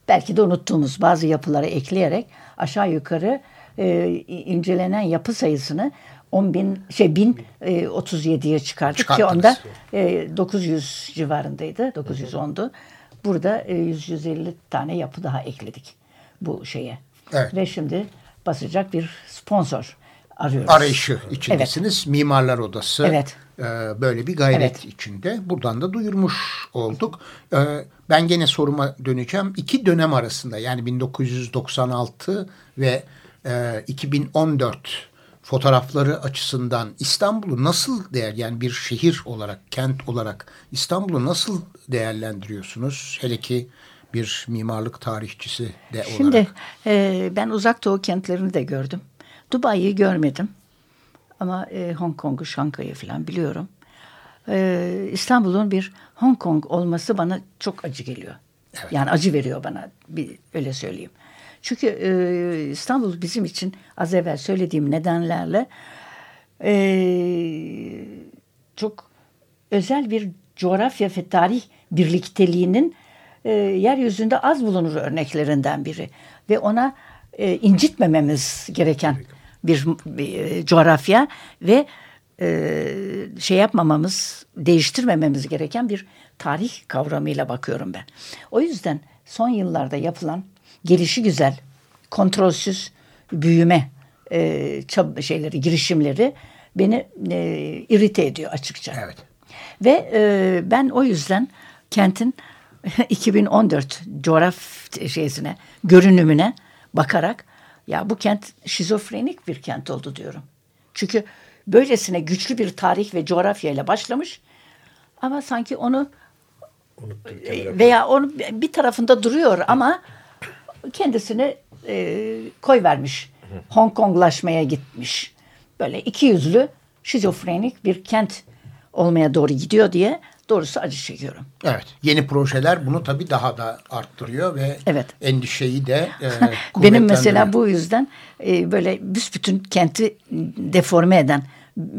belki de unuttuğumuz bazı yapıları ekleyerek aşağı yukarı e, incelenen yapı sayısını 10 bin şey bin e, 37'ye çıkardık ki onda e, 900 civarındaydı 910'du. Burada e, 100-150 tane yapı daha ekledik bu şeye. Evet. Ve şimdi basacak bir sponsor arıyoruz. Arayışı içindesiniz. Evet. Mimarlar Odası. Evet. E, böyle bir gayret evet. içinde. Buradan da duyurmuş olduk. E, ben gene soruma döneceğim. İki dönem arasında yani 1996 ve e, 2014 fotoğrafları açısından İstanbul'u nasıl değer yani bir şehir olarak kent olarak İstanbul'u nasıl değerlendiriyorsunuz? Hele ki bir mimarlık tarihçisi de olarak. Şimdi e, ben uzak doğu kentlerini de gördüm. Dubai'yi görmedim. Ama e, Hong Kong'u, Şangay'ı falan biliyorum. E, İstanbul'un bir Hong Kong olması bana çok acı geliyor. Evet. Yani acı veriyor bana bir öyle söyleyeyim. Çünkü e, İstanbul bizim için az evvel söylediğim nedenlerle e, çok özel bir coğrafya ve tarih birlikteliğinin e, yeryüzünde az bulunur örneklerinden biri. Ve ona e, incitmememiz gereken bir, e, coğrafya ve e, şey yapmamamız, değiştirmememiz gereken bir tarih kavramıyla bakıyorum ben. O yüzden son yıllarda yapılan gelişi güzel, kontrolsüz büyüme e, çab şeyleri, girişimleri beni e, irite ediyor açıkça. Evet. Ve e, ben o yüzden kentin 2014 coğraf şeysine, görünümüne bakarak ya bu kent şizofrenik bir kent oldu diyorum. Çünkü böylesine güçlü bir tarih ve coğrafyayla başlamış ama sanki onu veya onu bir tarafında duruyor ama kendisini e, koy vermiş. Hong Konglaşmaya gitmiş. Böyle iki yüzlü şizofrenik bir kent olmaya doğru gidiyor diye doğrusu acı çekiyorum. Evet. Yeni projeler bunu tabii daha da arttırıyor ve evet. endişeyi de e, Benim mesela bu yüzden e, böyle büsbütün kenti deforme eden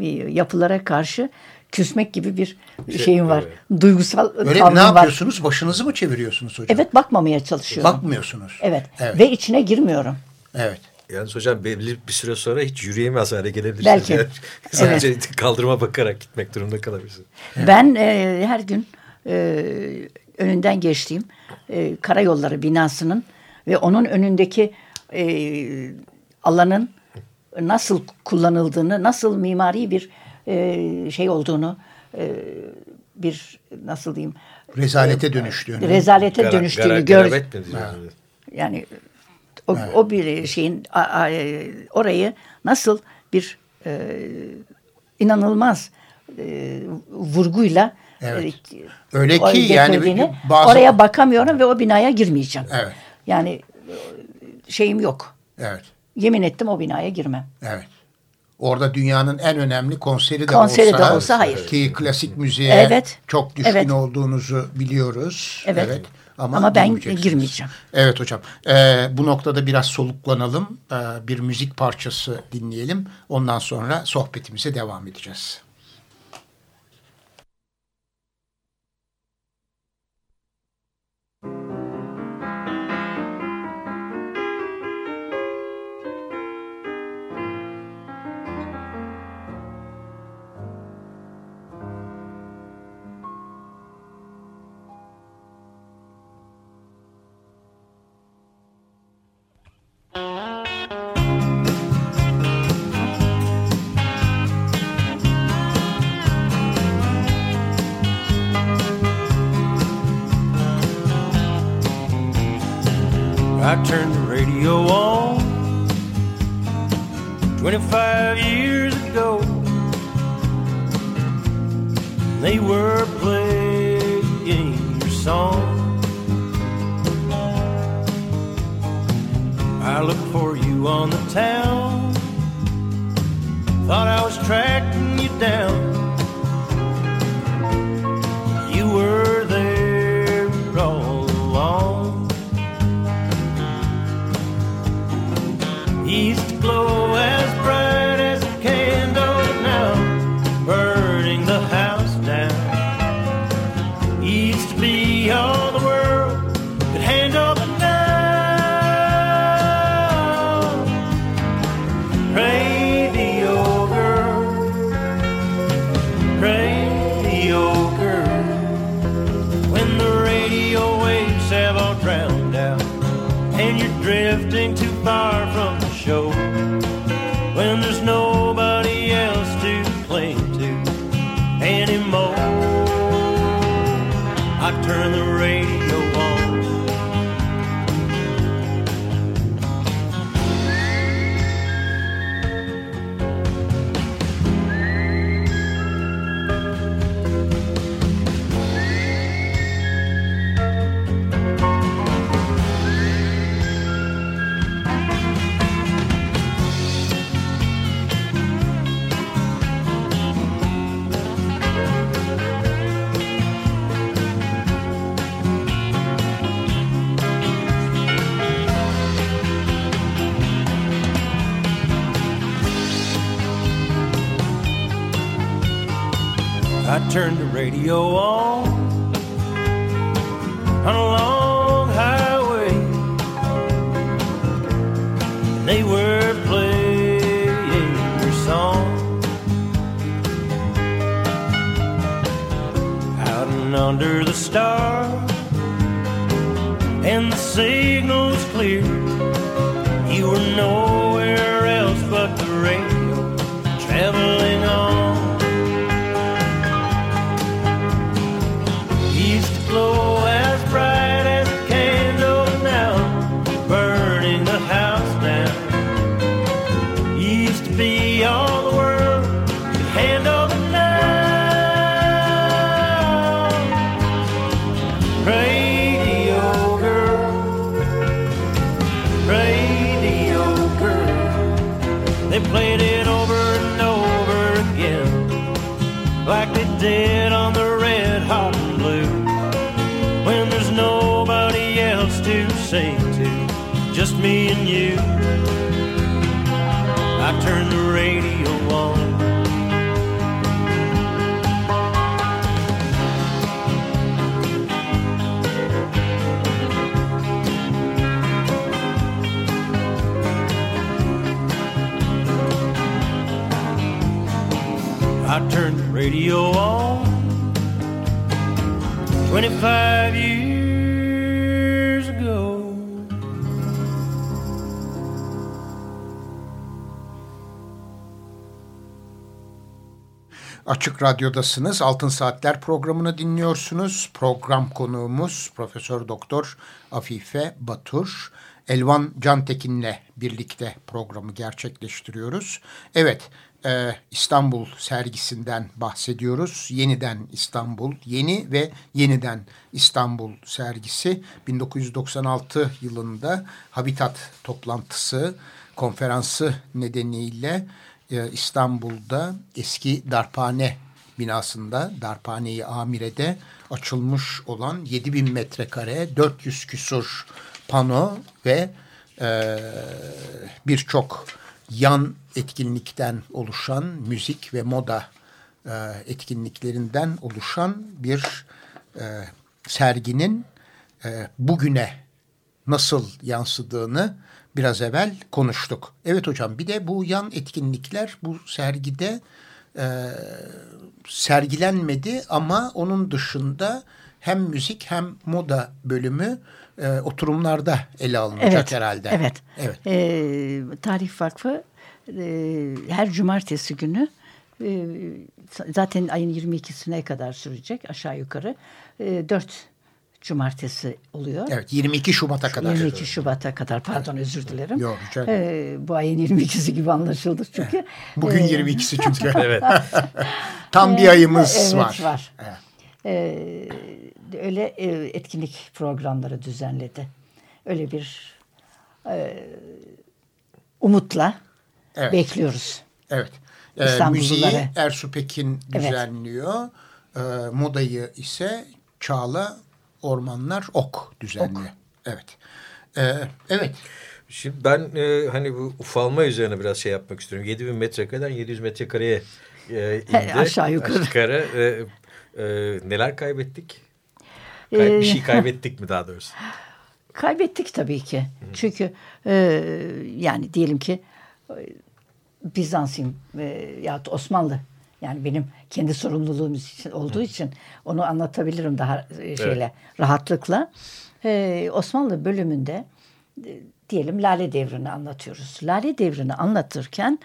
e, yapılara karşı küsmek gibi bir şey, şeyim var. Evet. Duygusal Öyle tavrım ne yapıyorsunuz? Var. Başınızı mı çeviriyorsunuz hocam? Evet bakmamaya çalışıyorum. Bakmıyorsunuz. Evet. evet. Ve içine girmiyorum. Evet. Yalnız hocam belli bir süre sonra hiç yürüyemez hale gelebilirsiniz. Belki. Yani. Sadece evet. kaldırıma bakarak gitmek durumunda kalabilirsiniz. Ben e, her gün e, önünden geçtiğim e, karayolları binasının ve onun önündeki e, alanın nasıl kullanıldığını, nasıl mimari bir e, şey olduğunu, e, bir nasıl diyeyim? Rezalete e, dönüştüğünü. Rezalete gara, dönüştüğünü gör. Yani o, evet. o bir şeyin a, a, orayı nasıl bir e, inanılmaz e, vurguyla evet. e, öyle ki yani bazı... oraya bakamıyorum ve o binaya girmeyeceğim. Evet. Yani şeyim yok. Evet. Yemin ettim o binaya girmem. Evet. Orada dünyanın en önemli konseri de konseri olsa, de olsa hayır. Ki klasik müziğe evet. çok düşkün evet. olduğunuzu biliyoruz. Evet. evet. Ama, Ama ben girmeyeceğim. Evet hocam. Ee, bu noktada biraz soluklanalım. Ee, bir müzik parçası dinleyelim. Ondan sonra sohbetimize devam edeceğiz. I turned the radio on 25 years ago. They were playing your song. I looked for you on the town. Thought I was tracking you down. You were I turned the radio on on a long highway. And they were playing your song out and under the stars, and the signal's clear. You were nowhere else but the 25 years ago. Açık Radyo'dasınız. Altın Saatler programını dinliyorsunuz. Program konuğumuz Profesör Doktor Afife Batur. Elvan Cantekin'le birlikte programı gerçekleştiriyoruz. Evet, e, İstanbul sergisinden bahsediyoruz. Yeniden İstanbul, yeni ve yeniden İstanbul sergisi 1996 yılında Habitat toplantısı konferansı nedeniyle e, İstanbul'da eski darphane binasında, Darphane-i Amire'de açılmış olan 7000 metrekare 400 küsur pano ve e, birçok yan etkinlikten oluşan müzik ve moda e, etkinliklerinden oluşan bir e, serginin e, bugüne nasıl yansıdığını biraz evvel konuştuk. Evet hocam bir de bu yan etkinlikler bu sergide e, sergilenmedi ama onun dışında hem müzik hem moda bölümü e, oturumlarda ele alınacak evet, herhalde. Evet. evet. Ee, Tarih Vakfı e, her cumartesi günü e, zaten ayın 22'sine kadar sürecek aşağı yukarı e, 4 cumartesi oluyor. Evet 22 Şubat'a kadar. 22 Şubat'a kadar pardon özür dilerim. Yok, rica ee, bu ayın 22'si gibi anlaşıldı çünkü. Bugün Ee, 22'si çünkü. Evet. Tam bir ayımız evet, var. var. Evet. Ee, öyle e, etkinlik programları düzenledi. Öyle bir e, umutla Evet. bekliyoruz. Evet. Ee, müziği Ersu Pekin Evet. düzenliyor. Ee, modayı ise Çağla Ormanlar Ok düzenliyor. Evet. Ee, evet. Şimdi ben e, hani bu ufalma üzerine biraz şey yapmak istiyorum. 7000 metrekareden 700 metrekareye e, indi. Aşağı yukarı. Aşağı E, e, neler kaybettik? Kay- Ee, bir şey kaybettik mi daha doğrusu? Kaybettik tabii ki. Çünkü e, yani diyelim ki e, Bizans'ın e, ya Osmanlı yani benim kendi sorumluluğum için olduğu için onu anlatabilirim daha e, şeyle rahatlıkla. E, Osmanlı bölümünde e, diyelim Lale Devri'ni anlatıyoruz. Lale Devri'ni anlatırken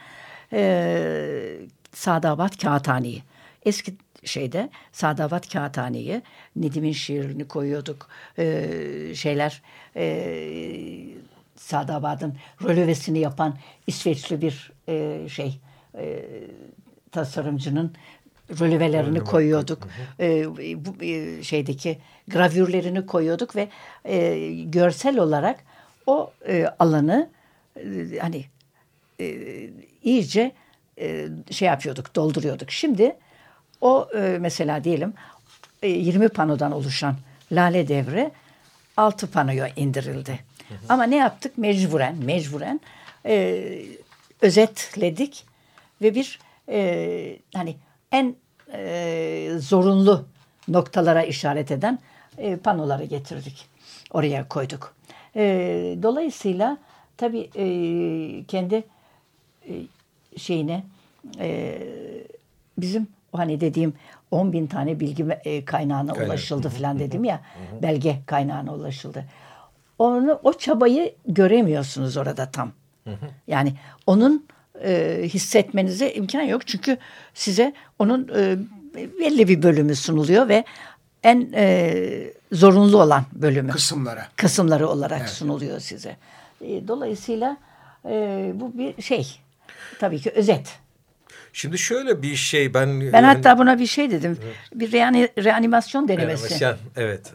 e, Sadavat Kağıthane'yi eski şeyde Sadavat Kağıthane'yi Nedim'in şiirini koyuyorduk. E, şeyler e, Sadabad'ın rölevesini yapan İsveçli bir e, şey e, tasarımcının rölevelerini koyuyorduk. E, bu e, şeydeki gravürlerini koyuyorduk ve e, görsel olarak o e, alanı e, hani e, iyice e, şey yapıyorduk, dolduruyorduk. Şimdi o e, mesela diyelim e, 20 panodan oluşan Lale Devri 6 panoya indirildi. Ama ne yaptık? Mecburen, mecburen e, özetledik ve bir e, hani en e, zorunlu noktalara işaret eden e, panoları getirdik. Oraya koyduk. E, dolayısıyla tabii e, kendi e, şeyine e, bizim o hani dediğim 10 bin tane bilgi kaynağına Kaynak. ulaşıldı falan dedim ya. belge kaynağına ulaşıldı. Onu o çabayı göremiyorsunuz orada tam. Yani onun e, hissetmenize imkan yok. Çünkü size onun e, belli bir bölümü sunuluyor ve en e, zorunlu olan bölümü. Kısımlara. Kısımları olarak evet. sunuluyor size. E, dolayısıyla e, bu bir şey. Tabii ki özet. Şimdi şöyle bir şey ben... Ben yani, hatta buna bir şey dedim. Evet. Bir reani, reanimasyon denemesi. Reanimasyon, evet.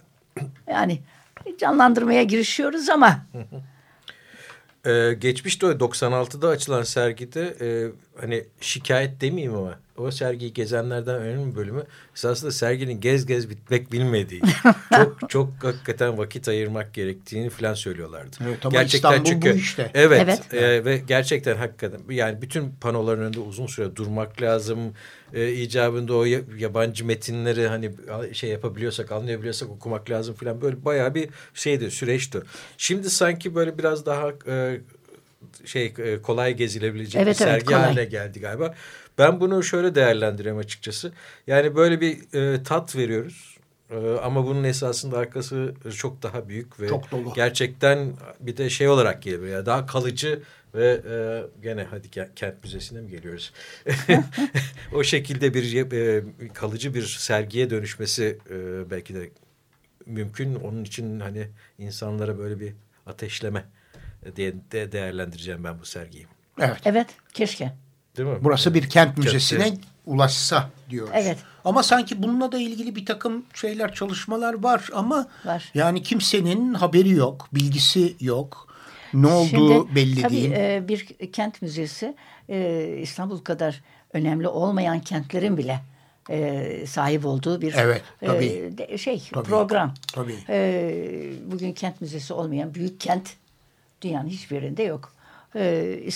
Yani canlandırmaya girişiyoruz ama... Ee, geçmişte o 96'da açılan sergide e, hani şikayet demeyeyim ama o sergiyi gezenlerden önemli bir bölümü esasında serginin gez gez bitmek bilmediği. çok çok hakikaten vakit ayırmak gerektiğini falan söylüyorlardı. Evet ama gerçekten İstanbul çünkü, bu işte. Evet, evet. E, ve gerçekten hakikaten yani bütün panoların önünde uzun süre durmak lazım. E, icabında o yabancı metinleri hani şey yapabiliyorsak anlayabiliyorsak okumak lazım falan böyle bayağı bir şeydi süreçti. Şimdi sanki böyle biraz daha e, şey e, kolay gezilebilecek evet, bir sergi evet, haline geldi galiba. Ben bunu şöyle değerlendiriyorum açıkçası. Yani böyle bir e, tat veriyoruz. E, ama bunun esasında arkası çok daha büyük ve çok dolu. gerçekten bir de şey olarak geliyor. Yani daha kalıcı ve e, gene hadi kent müzesine mi geliyoruz? o şekilde bir e, kalıcı bir sergiye dönüşmesi e, belki de mümkün. Onun için hani insanlara böyle bir ateşleme diye de değerlendireceğim ben bu sergiyi. Evet. Evet, keşke. Değil mi? Burası bir kent müzesine Köfte. ulaşsa diyoruz. Evet. Ama sanki bununla da ilgili bir takım şeyler, çalışmalar var ama var. yani kimsenin haberi yok, bilgisi yok. Ne olduğu Şimdi, belli tabii, değil. E, bir kent müzesi e, İstanbul kadar önemli olmayan kentlerin bile e, sahip olduğu bir evet, tabii. E, de, şey tabii, program. Tabii. E, bugün kent müzesi olmayan büyük kent dünyanın hiçbir yerinde yok. E,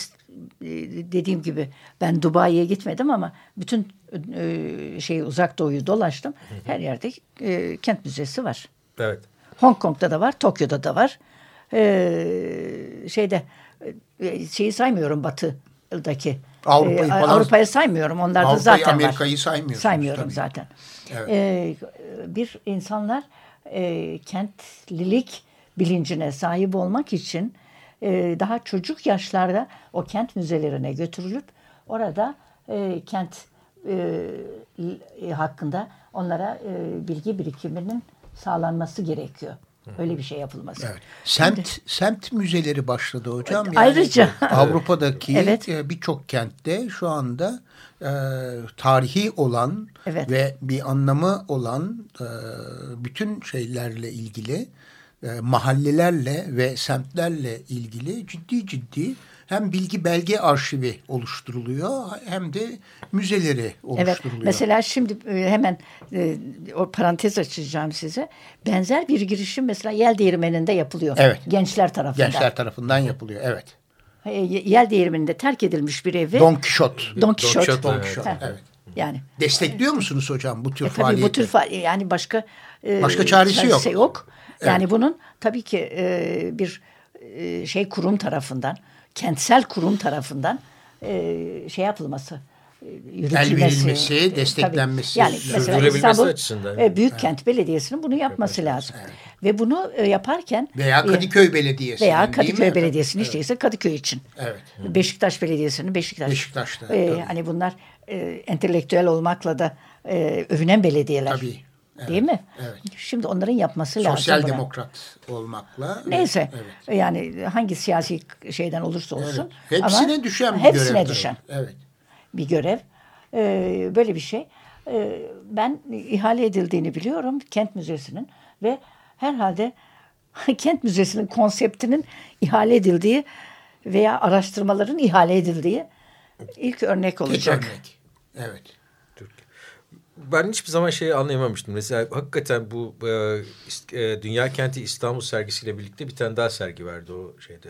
dediğim gibi ben Dubai'ye gitmedim ama bütün e, şey uzak doğuyu dolaştım. Her yerde e, kent müzesi var. Evet. Hong Kong'da da var, Tokyo'da da var. E, şeyde e, şeyi saymıyorum batıdaki. Avrupa'yı e, Avrupa'yı saymıyorum. Onlar da zaten Amerika'yı saymıyorum. Saymıyorum tabii. zaten. Evet. E, bir insanlar e, kentlilik bilincine sahip olmak için e, daha çocuk yaşlarda o kent müzelerine götürülüp orada e, kent e, hakkında onlara e, bilgi birikiminin sağlanması gerekiyor. Öyle bir şey yapılması. Evet. Semt Şimdi, semt müzeleri başladı hocam. Yani Ayrıca Avrupa'daki evet. E, birçok kentte şu anda e, tarihi olan evet. ve bir anlamı olan e, bütün şeylerle ilgili e, mahallelerle ve semtlerle ilgili ciddi ciddi hem bilgi belge arşivi oluşturuluyor hem de müzeleri oluşturuluyor. Evet, mesela şimdi e, hemen e, o parantez açacağım size. Benzer bir girişim mesela Yel Değirmeni'nde yapılıyor. Evet. Gençler tarafından. Gençler tarafından yapılıyor, evet. Yel Değirmeni'nde terk edilmiş bir evi. Don Kişot. Don Kişot. Don Kişot, evet. evet. Yani. Destekliyor musunuz hocam bu tür e, faaliyeti? Bu tür fa yani başka başka çaresi, çaresi yok. yok. Yani evet. bunun tabii ki e, bir e, şey kurum tarafından, kentsel kurum tarafından e, şey yapılması, e, yürütülmesi, e, desteklenmesi, tabii. yani mesela İstanbul açısından. E, Büyükkent evet. Belediyesi'nin bunu yapması evet. lazım. Evet. Ve bunu e, yaparken veya Kadıköy Belediyesi veya Kadıköy Belediyesi'nin evet. işte ise Kadıköy için. Evet. Beşiktaş Belediyesi'nin Beşiktaş. Beşiktaş'ta. E, hani bunlar e, entelektüel olmakla da e, övünen belediyeler. Tabii. Evet, Değil mi? Evet. Şimdi onların yapması Sosyal lazım. Sosyal demokrat olmakla. Neyse. Evet. Yani hangi siyasi şeyden olursa olsun. Evet. Hepsine ama düşen bir hepsine görev. düşen. Evet. Bir görev. Ee, böyle bir şey. Ee, ben ihale edildiğini biliyorum Kent Müzesi'nin ve herhalde Kent Müzesi'nin konseptinin ihale edildiği veya araştırmaların ihale edildiği ilk örnek olacak. Tek örnek. Evet ben hiçbir zaman şeyi anlayamamıştım. Mesela hakikaten bu e, e, Dünya Kenti İstanbul sergisiyle birlikte bir tane daha sergi verdi o şeyde.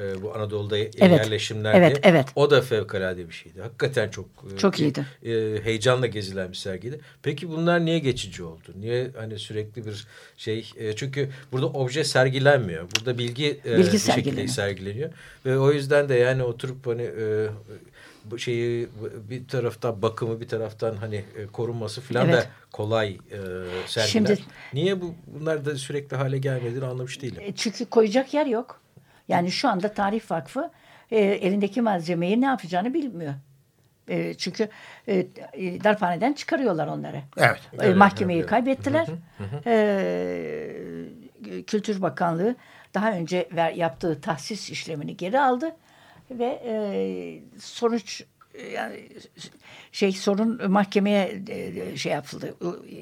E, bu Anadolu'da evet. yerleşimler evet, diye. Evet. O da fevkalade bir şeydi. Hakikaten çok e, çok iyiydi. E, heyecanla gezilen bir sergiydi. Peki bunlar niye geçici oldu? Niye hani sürekli bir şey? E, çünkü burada obje sergilenmiyor. Burada bilgi, e, bilgi bir şekilde sergileniyor. Ve o yüzden de yani oturup hani e, şeyi bir taraftan bakımı bir taraftan hani e, korunması falan evet. da kolay e, sergiler. Şimdi, Niye bu bunlar da sürekli hale gelmediğini anlamış değilim. E, çünkü koyacak yer yok. Yani şu anda Tarih Vakfı e, elindeki malzemeyi ne yapacağını bilmiyor. E, çünkü e, darphaneden çıkarıyorlar onları. Evet. E, mahkemeyi evet. kaybettiler. E, Kültür Bakanlığı daha önce ver, yaptığı tahsis işlemini geri aldı ve e, sonuç yani şey sorun mahkemeye e, şey yapıldı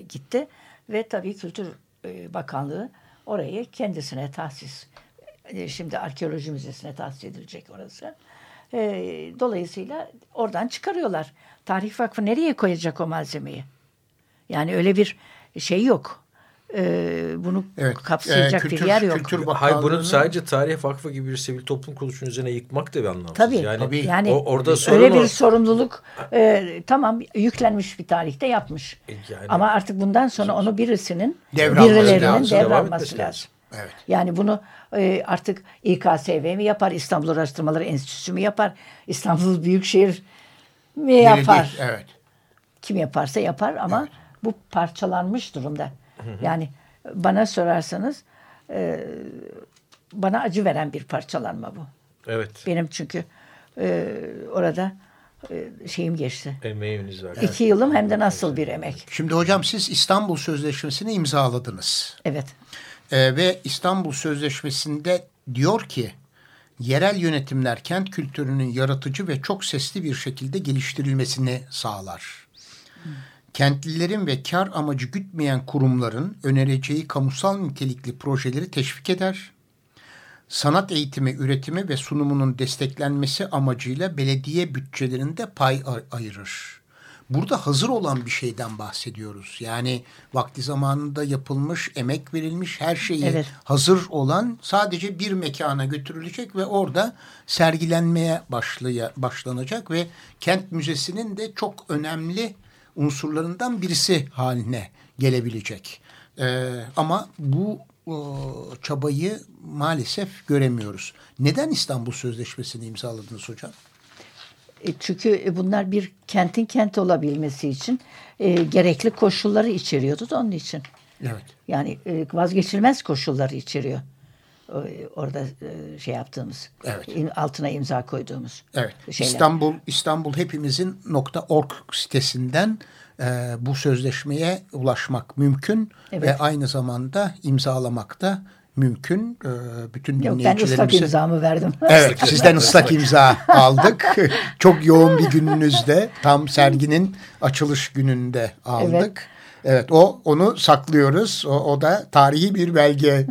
gitti ve tabii Kültür e, Bakanlığı orayı kendisine tahsis e, şimdi arkeoloji müzesine tahsis edilecek orası. E, dolayısıyla oradan çıkarıyorlar. Tarih Vakfı nereye koyacak o malzemeyi? Yani öyle bir şey yok e, bunu evet. kapsayacak e, kültür, bir yer yok. Kültür Hayır bunun sadece Tarih Vakfı gibi bir sivil toplum kuruluşunun üzerine yıkmak da bir anlamsız. Tabii. Yani, tabii. yani o, orada sorun öyle bir o. sorumluluk e, tamam yüklenmiş bir tarihte yapmış. E, yani, Ama artık bundan sonra onu birisinin birilerinin lazım. devralması lazım. lazım. Evet. Yani bunu e, artık İKSV mi yapar, İstanbul Araştırmaları Enstitüsü mü yapar, İstanbul Büyükşehir mi yapar? evet. Kim yaparsa yapar ama evet. bu parçalanmış durumda. Yani bana sorarsanız e, bana acı veren bir parçalanma bu. Evet. Benim çünkü e, orada e, şeyim geçti. Emeğiniz var. İki evet. yılım hem de nasıl bir emek. Şimdi hocam siz İstanbul Sözleşmesi'ni imzaladınız. Evet. Ee, ve İstanbul Sözleşmesi'nde diyor ki yerel yönetimler kent kültürünün yaratıcı ve çok sesli bir şekilde geliştirilmesini sağlar. Hmm kentlilerin ve kar amacı gütmeyen kurumların önereceği kamusal nitelikli projeleri teşvik eder. Sanat eğitimi, üretimi ve sunumunun desteklenmesi amacıyla belediye bütçelerinde pay ayırır. Burada hazır olan bir şeyden bahsediyoruz. Yani vakti zamanında yapılmış, emek verilmiş, her şeyi evet. hazır olan sadece bir mekana götürülecek ve orada sergilenmeye başlaya, başlanacak ve kent müzesinin de çok önemli unsurlarından birisi haline gelebilecek. E, ama bu e, çabayı maalesef göremiyoruz. Neden İstanbul Sözleşmesi'ni imzaladınız hocam? E, çünkü bunlar bir kentin kent olabilmesi için e, gerekli koşulları içeriyordu da onun için. Evet. Yani e, vazgeçilmez koşulları içeriyor orada e, şey yaptığımız, evet. altına imza koyduğumuz evet. şeyler. İstanbul İstanbul hepimizin .org sitesinden e, bu sözleşmeye ulaşmak mümkün evet. ve aynı zamanda imzalamak da mümkün. E, bütün Yok, dinleyicilerimize... Ben ıslak imzamı verdim. Evet sizden ıslak imza aldık. Çok yoğun bir gününüzde tam serginin açılış gününde aldık. Evet. Evet o onu saklıyoruz. O, o da tarihi bir belge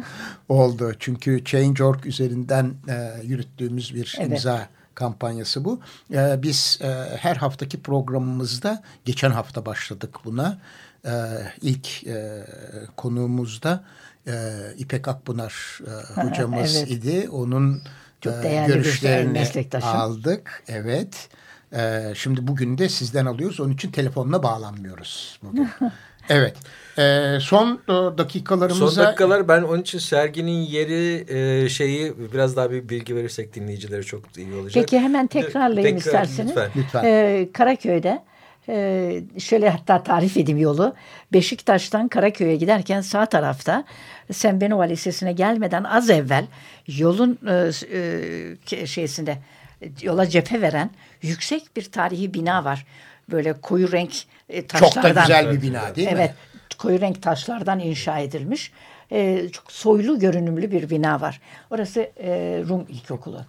oldu. Çünkü Change.org üzerinden e, yürüttüğümüz bir evet. imza kampanyası bu. E, biz e, her haftaki programımızda geçen hafta başladık buna. E, ilk e, konuğumuzda e, İpek Akpınar e, hocamız evet. idi. Onun Çok e, görüşlerini aldık. Evet. E, şimdi bugün de sizden alıyoruz. Onun için telefonla bağlanmıyoruz bugün. Evet. Ee, son e, dakikalarımıza... Son dakikalar ben onun için serginin yeri e, şeyi biraz daha bir bilgi verirsek dinleyicilere çok iyi olacak. Peki hemen tekrarlayayım Tekrar, isterseniz. Lütfen. lütfen. Ee, Karaköy'de e, şöyle hatta tarif edeyim yolu. Beşiktaş'tan Karaköy'e giderken sağ tarafta Sembenova Lisesi'ne gelmeden az evvel yolun e, e, şeysinde yola cephe veren yüksek bir tarihi bina var. Böyle koyu renk e, taşlardan. Çok da güzel bir bina değil mi? Evet. Koyu renk taşlardan inşa edilmiş. E, çok soylu görünümlü bir bina var. Orası e, Rum İlkokulu.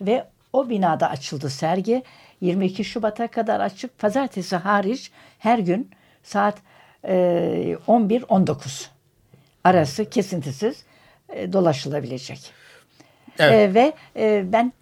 Ve o binada açıldı sergi. 22 Şubat'a kadar açık. Pazartesi hariç her gün saat e, 11-19 arası kesintisiz e, dolaşılabilecek. Evet. E, ve e, ben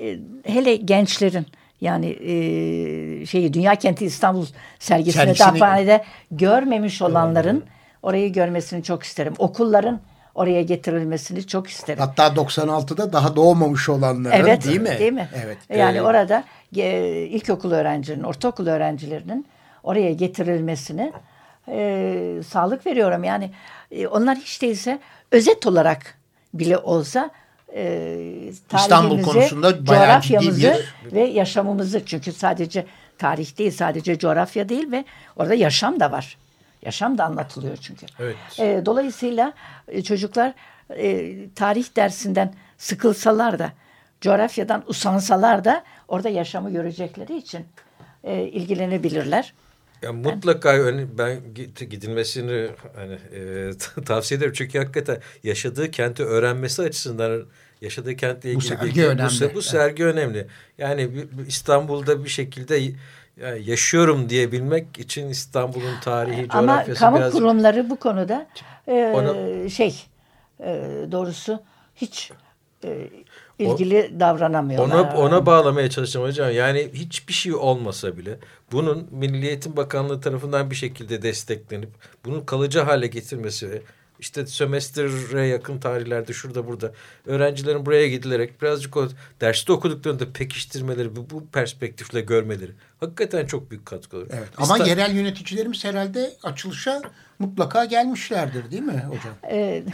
e, hele gençlerin yani e, şeyi Dünya Kenti İstanbul sergisini Sergisini... Darphane'de görmemiş olanların orayı görmesini çok isterim. Okulların oraya getirilmesini çok isterim. Hatta 96'da daha doğmamış olanların evet, değil mi? Değil mi? Evet. Yani ee, orada e, ilkokul öğrencilerinin, ortaokul öğrencilerinin oraya getirilmesini e, sağlık veriyorum. Yani e, onlar hiç değilse özet olarak bile olsa e, İstanbul konusunda bayağı ciddi bir... ve yaşamımızı çünkü sadece tarih değil sadece coğrafya değil ve orada yaşam da var. Yaşam da anlatılıyor çünkü. Evet. E, dolayısıyla e, çocuklar e, tarih dersinden sıkılsalar da coğrafyadan usansalar da orada yaşamı görecekleri için e, ilgilenebilirler. Ya mutlaka ben gidilmesini hani e, tavsiye ederim çünkü hakikaten yaşadığı kenti öğrenmesi açısından yaşadığı kentle ilgili bu sergi bir, önemli. Bu, bu sergi evet. önemli. Yani İstanbul'da bir şekilde yaşıyorum diyebilmek için İstanbul'un tarihi, coğrafyası Ama kamu biraz... kurumları bu konuda e, Ona... şey e, doğrusu hiç e, ilgili o, davranamıyorlar. Ona, ona bağlamaya çalışacağım hocam. Yani hiçbir şey olmasa bile bunun Milli Eğitim Bakanlığı tarafından bir şekilde desteklenip bunun kalıcı hale getirmesi işte sömestre yakın tarihlerde şurada burada öğrencilerin buraya gidilerek birazcık o derste okuduklarında pekiştirmeleri bu, bu perspektifle görmeleri hakikaten çok büyük katkı olur. Evet, ama yerel yöneticilerimiz herhalde açılışa mutlaka gelmişlerdir değil mi hocam? E,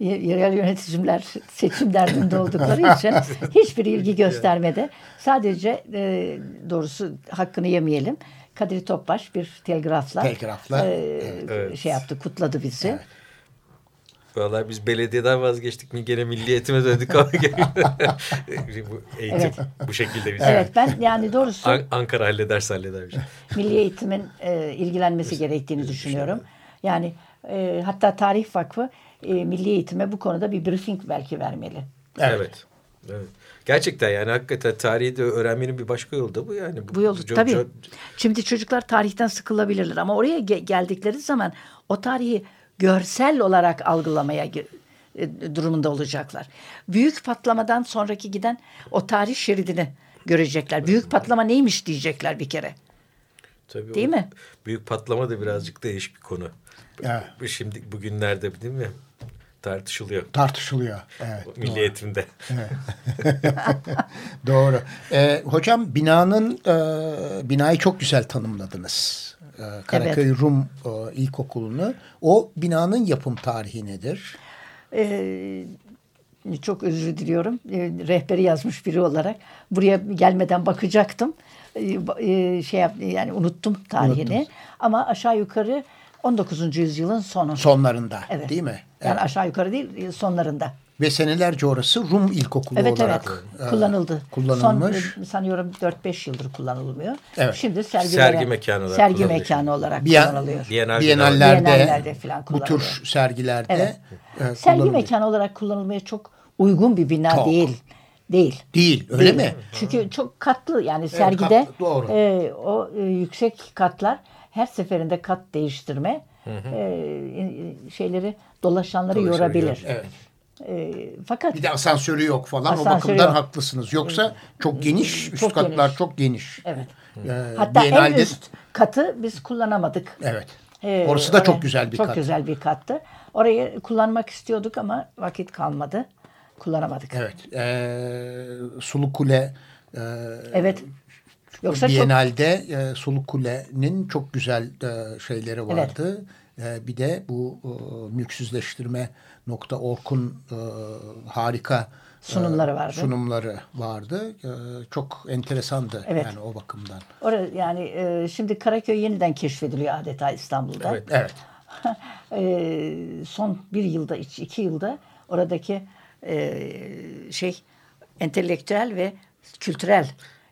yerel yöneticiler seçim derdinde oldukları için hiçbir ilgi göstermedi. Sadece e, doğrusu hakkını yemeyelim. Kadir Topbaş bir telgrafla, telgrafla e, evet. şey yaptı, kutladı bizi. Evet. Vallahi biz belediyeden vazgeçtik mi gene milli eğitime döndük ama bu eğitim evet. bu şekilde biz. Evet ben yani doğrusu An Ankara hallederse halleder şey. Milli eğitimin e, ilgilenmesi gerektiğini düşünüyorum. Yani e, hatta Tarih Vakfı e, milli eğitime bu konuda bir briefing belki vermeli. Evet. evet. evet. Gerçekten yani hakikaten tarihi de öğrenmenin bir başka yolu da bu yani. Bu, bu yolu tabii. Şimdi çocuklar tarihten sıkılabilirler ama oraya ge geldikleri zaman o tarihi görsel olarak algılamaya e, durumunda olacaklar. Büyük patlamadan sonraki giden o tarih şeridini görecekler. Büyük patlama neymiş diyecekler bir kere. Tabii değil mi? Büyük patlama da birazcık değişik bir konu. Evet. Şimdi bugünlerde değil mi? Tartışılıyor. Tartışılıyor. Evet. Milli eğitimde. Evet. doğru. Ee, hocam binanın e, binayı çok güzel tanımladınız. E, Karaköy evet. Rum e, İlkokulu'nu. O binanın yapım tarihi nedir? Ee, çok özür diliyorum. E, rehberi yazmış biri olarak. Buraya gelmeden bakacaktım. E, şey yap, yani unuttum tarihini. Unuttum. Ama aşağı yukarı 19. yüzyılın sonu. Sonlarında evet. değil mi? Yani evet. aşağı yukarı değil sonlarında. Ve senelerce orası Rum İlkokulu evet, olarak evet. kullanıldı. Kullanılmış. Son, sanıyorum 4-5 yıldır kullanılmıyor. Evet. Şimdi sergi, sergi mekanı olarak, sergi mekanı olarak Biyen, kullanılıyor. Bienal, Bienallerde, Bienallerde falan bu tür sergilerde evet. e, sergi mekanı olarak kullanılmaya çok uygun bir bina çok. değil. Değil. Değil öyle değil. mi? Çünkü çok katlı yani evet, sergide katlı, doğru. E, o e, yüksek katlar her seferinde kat değiştirme hı hı. E, şeyleri dolaşanları yorabilir. Evet. E, fakat bir de asansörü yok falan asansörü o bakımdan yok. haklısınız. Yoksa çok geniş, üst çok katlar geniş. çok geniş. Evet. Ee, Hatta Biennale'de... en üst katı biz kullanamadık. Evet. Ee, Orası da oraya, çok güzel bir çok kat. Çok güzel bir kattı. Orayı kullanmak istiyorduk ama vakit kalmadı. Kullanamadık. Evet. Ee, Sulu Kule e, Evet. Yoksa Biennale'de çok... e, Sulu Kule'nin çok güzel e, şeyleri vardı. Evet. E, bir de bu e, mülksüzleştirme .org'un e, harika e, sunumları vardı. Sunumları vardı. E, çok enteresandı evet. yani o bakımdan. Orada yani e, şimdi Karaköy yeniden keşfediliyor adeta İstanbul'da. Evet. evet. e, son bir yılda, iki yılda oradaki e, şey entelektüel ve kültürel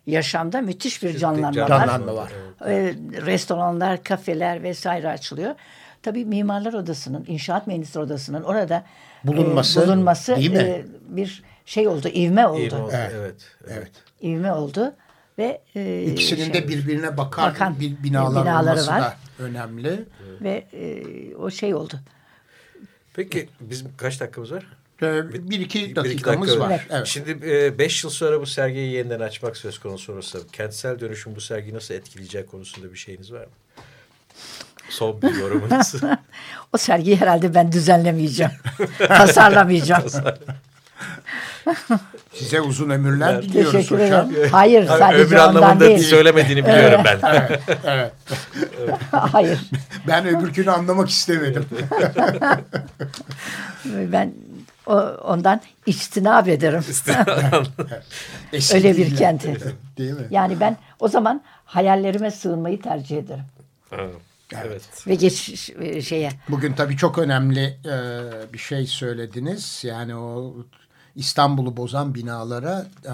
yaşamda müthiş bir canlanma, canlanma var. var. Evet. E, restoranlar, kafeler vesaire açılıyor. Tabii Mimarlar Odası'nın, İnşaat Mühendisleri Odası'nın orada bulunması, e, bulunması değil mi? E, bir şey oldu, ivme oldu. İvme oldu. Evet. evet. evet. İvme oldu ve e, ikisinin şey, de birbirine bakar bakan bir binalar binaları olması var. da önemli. Evet. Ve e, o şey oldu. Peki bizim kaç dakikamız var? Ee, bir iki dakikamız bir iki dakika var. Evet. Şimdi e, beş yıl sonra bu sergiyi yeniden açmak söz konusu olursa kentsel dönüşüm bu sergiyi nasıl etkileyecek konusunda bir şeyiniz var mı? Son bir yorumunuz. o sergiyi herhalde ben düzenlemeyeceğim. Tasarlamayacağım. Size uzun ömürler diliyoruz Teşekkür hocam. Ederim. Hayır sadece Öbür anlamında değil. söylemediğini biliyorum ben. evet, evet. Hayır. Ben öbürkünü anlamak istemedim. ben o, ondan içtinab ederim. Öyle bir kenti. Değil mi? Yani ben o zaman hayallerime sığınmayı tercih ederim. Evet. Ve geç e, şeye. Bugün tabii çok önemli e, bir şey söylediniz. Yani o İstanbul'u bozan binalara e,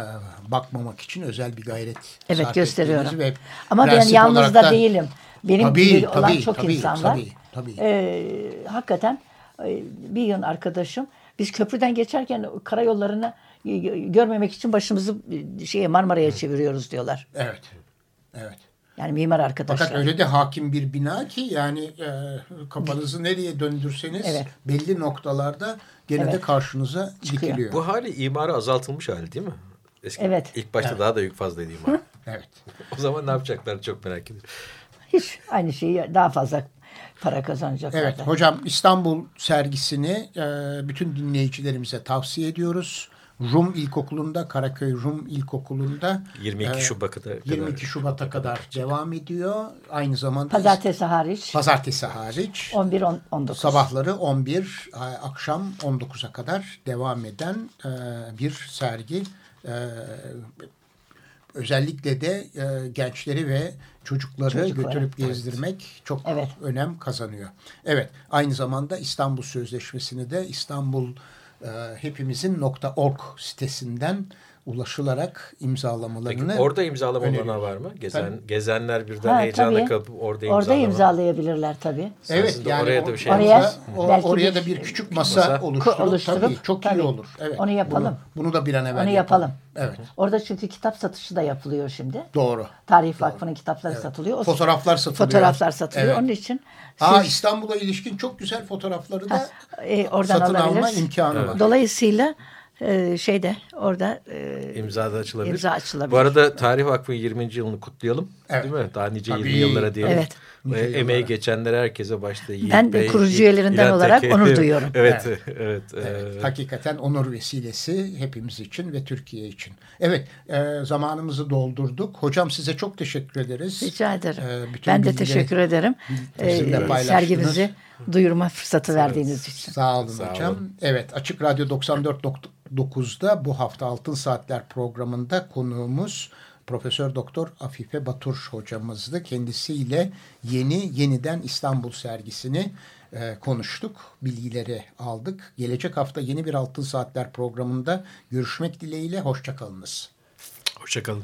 bakmamak için özel bir gayret Evet gösteriyorum. Ve Ama ben yalnız da, da değilim. Benim tabii, gibi tabii, olan çok tabii, insan var. Tabii, tabii. Ee, hakikaten e, bir yıl arkadaşım biz köprüden geçerken karayollarını e, görmemek için başımızı e, şeye Marmara'ya çeviriyoruz diyorlar. Evet. Evet. Yani mimar arkadaşlar. Fakat öyle de hakim bir bina ki yani e, kafanızı nereye döndürseniz evet. belli noktalarda gene evet. de karşınıza Çıkıyor. dikiliyor. Bu hali imarı azaltılmış hali değil mi? Eski, evet. İlk başta evet. daha da yük fazlaydı imar. evet. o zaman ne yapacaklar çok merak ediyorum. Hiç aynı şeyi daha fazla para kazanacaklar. Evet hocam İstanbul sergisini e, bütün dinleyicilerimize tavsiye ediyoruz. Rum İlkokulu'nda, Karaköy Rum İlkokulu'nda 22 e, Şubat'a kadar 22 Şubat'a kadar devam ediyor. Aynı zamanda pazartesi hariç. Pazartesi hariç. 11 19. Sabahları 11, akşam 19'a kadar devam eden e, bir sergi. Özellikle de e, gençleri ve çocukları Çocuklar. götürüp gezdirmek evet. çok evet. önem kazanıyor. Evet, aynı zamanda İstanbul Sözleşmesi'ni de İstanbul e, hepimizin .org sitesinden ulaşılarak imzalamalarını Peki orada imzalama olanlar var mı? Gezen, tabii. gezenler birden ha, heyecanla kapıp orada imzalama. Orada imzalayabilirler tabii. Evet yani oraya da bir şey oraya, o, oraya da bir küçük masa, masa oluşturup, oluşturup tabii çok tabii. iyi olur. Evet. Onu yapalım. Bunu, bunu da bir an evvel Onu yapalım. yapalım. Evet. Orada çünkü kitap satışı da yapılıyor şimdi. Doğru. Tarih Vakfı'nın kitapları evet. satılıyor. O fotoğraflar satılıyor. Fotoğraflar satılıyor. Evet. Onun için Aa, İstanbul'a ilişkin çok güzel fotoğrafları da ha, e, oradan satın alma imkanı evet. var. Dolayısıyla e, şeyde orada e, imza da açılabilir. İmza açılabilir. Bu arada Tarih Vakfı 20. yılını kutlayalım. Evet. Değil mi? Daha nice Tabii. 20 yıllara diyelim. Evet. Nice emeği yıllara. geçenlere herkese başta Yiğit Ben de kurucu üyelerinden İlhan olarak Teke. onur duyuyorum. evet, evet. evet, evet. E, Hakikaten onur vesilesi hepimiz için ve Türkiye için. Evet, e, zamanımızı doldurduk. Hocam size çok teşekkür ederiz. Rica ederim. E, bütün ben de teşekkür ederim. E, sergimizi duyurma fırsatı evet. verdiğiniz için. Sağ olun Sağ hocam. Olun. Evet, Açık Radyo 94 9'da bu hafta Altın Saatler programında konuğumuz Profesör Doktor Afife Batur hocamızdı. Kendisiyle yeni yeniden İstanbul sergisini e, konuştuk. Bilgileri aldık. Gelecek hafta yeni bir Altın Saatler programında görüşmek dileğiyle. Hoşçakalınız. Hoşçakalın.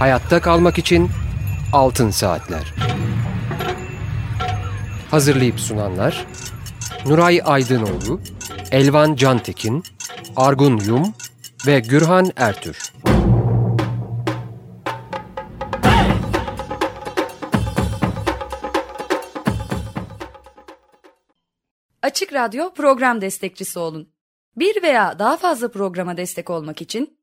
Hayatta kalmak için Altın Saatler. Hazırlayıp sunanlar Nuray Aydınoğlu, Elvan Cantekin, Argun Yum ve Gürhan Ertür. Açık Radyo program destekçisi olun. Bir veya daha fazla programa destek olmak için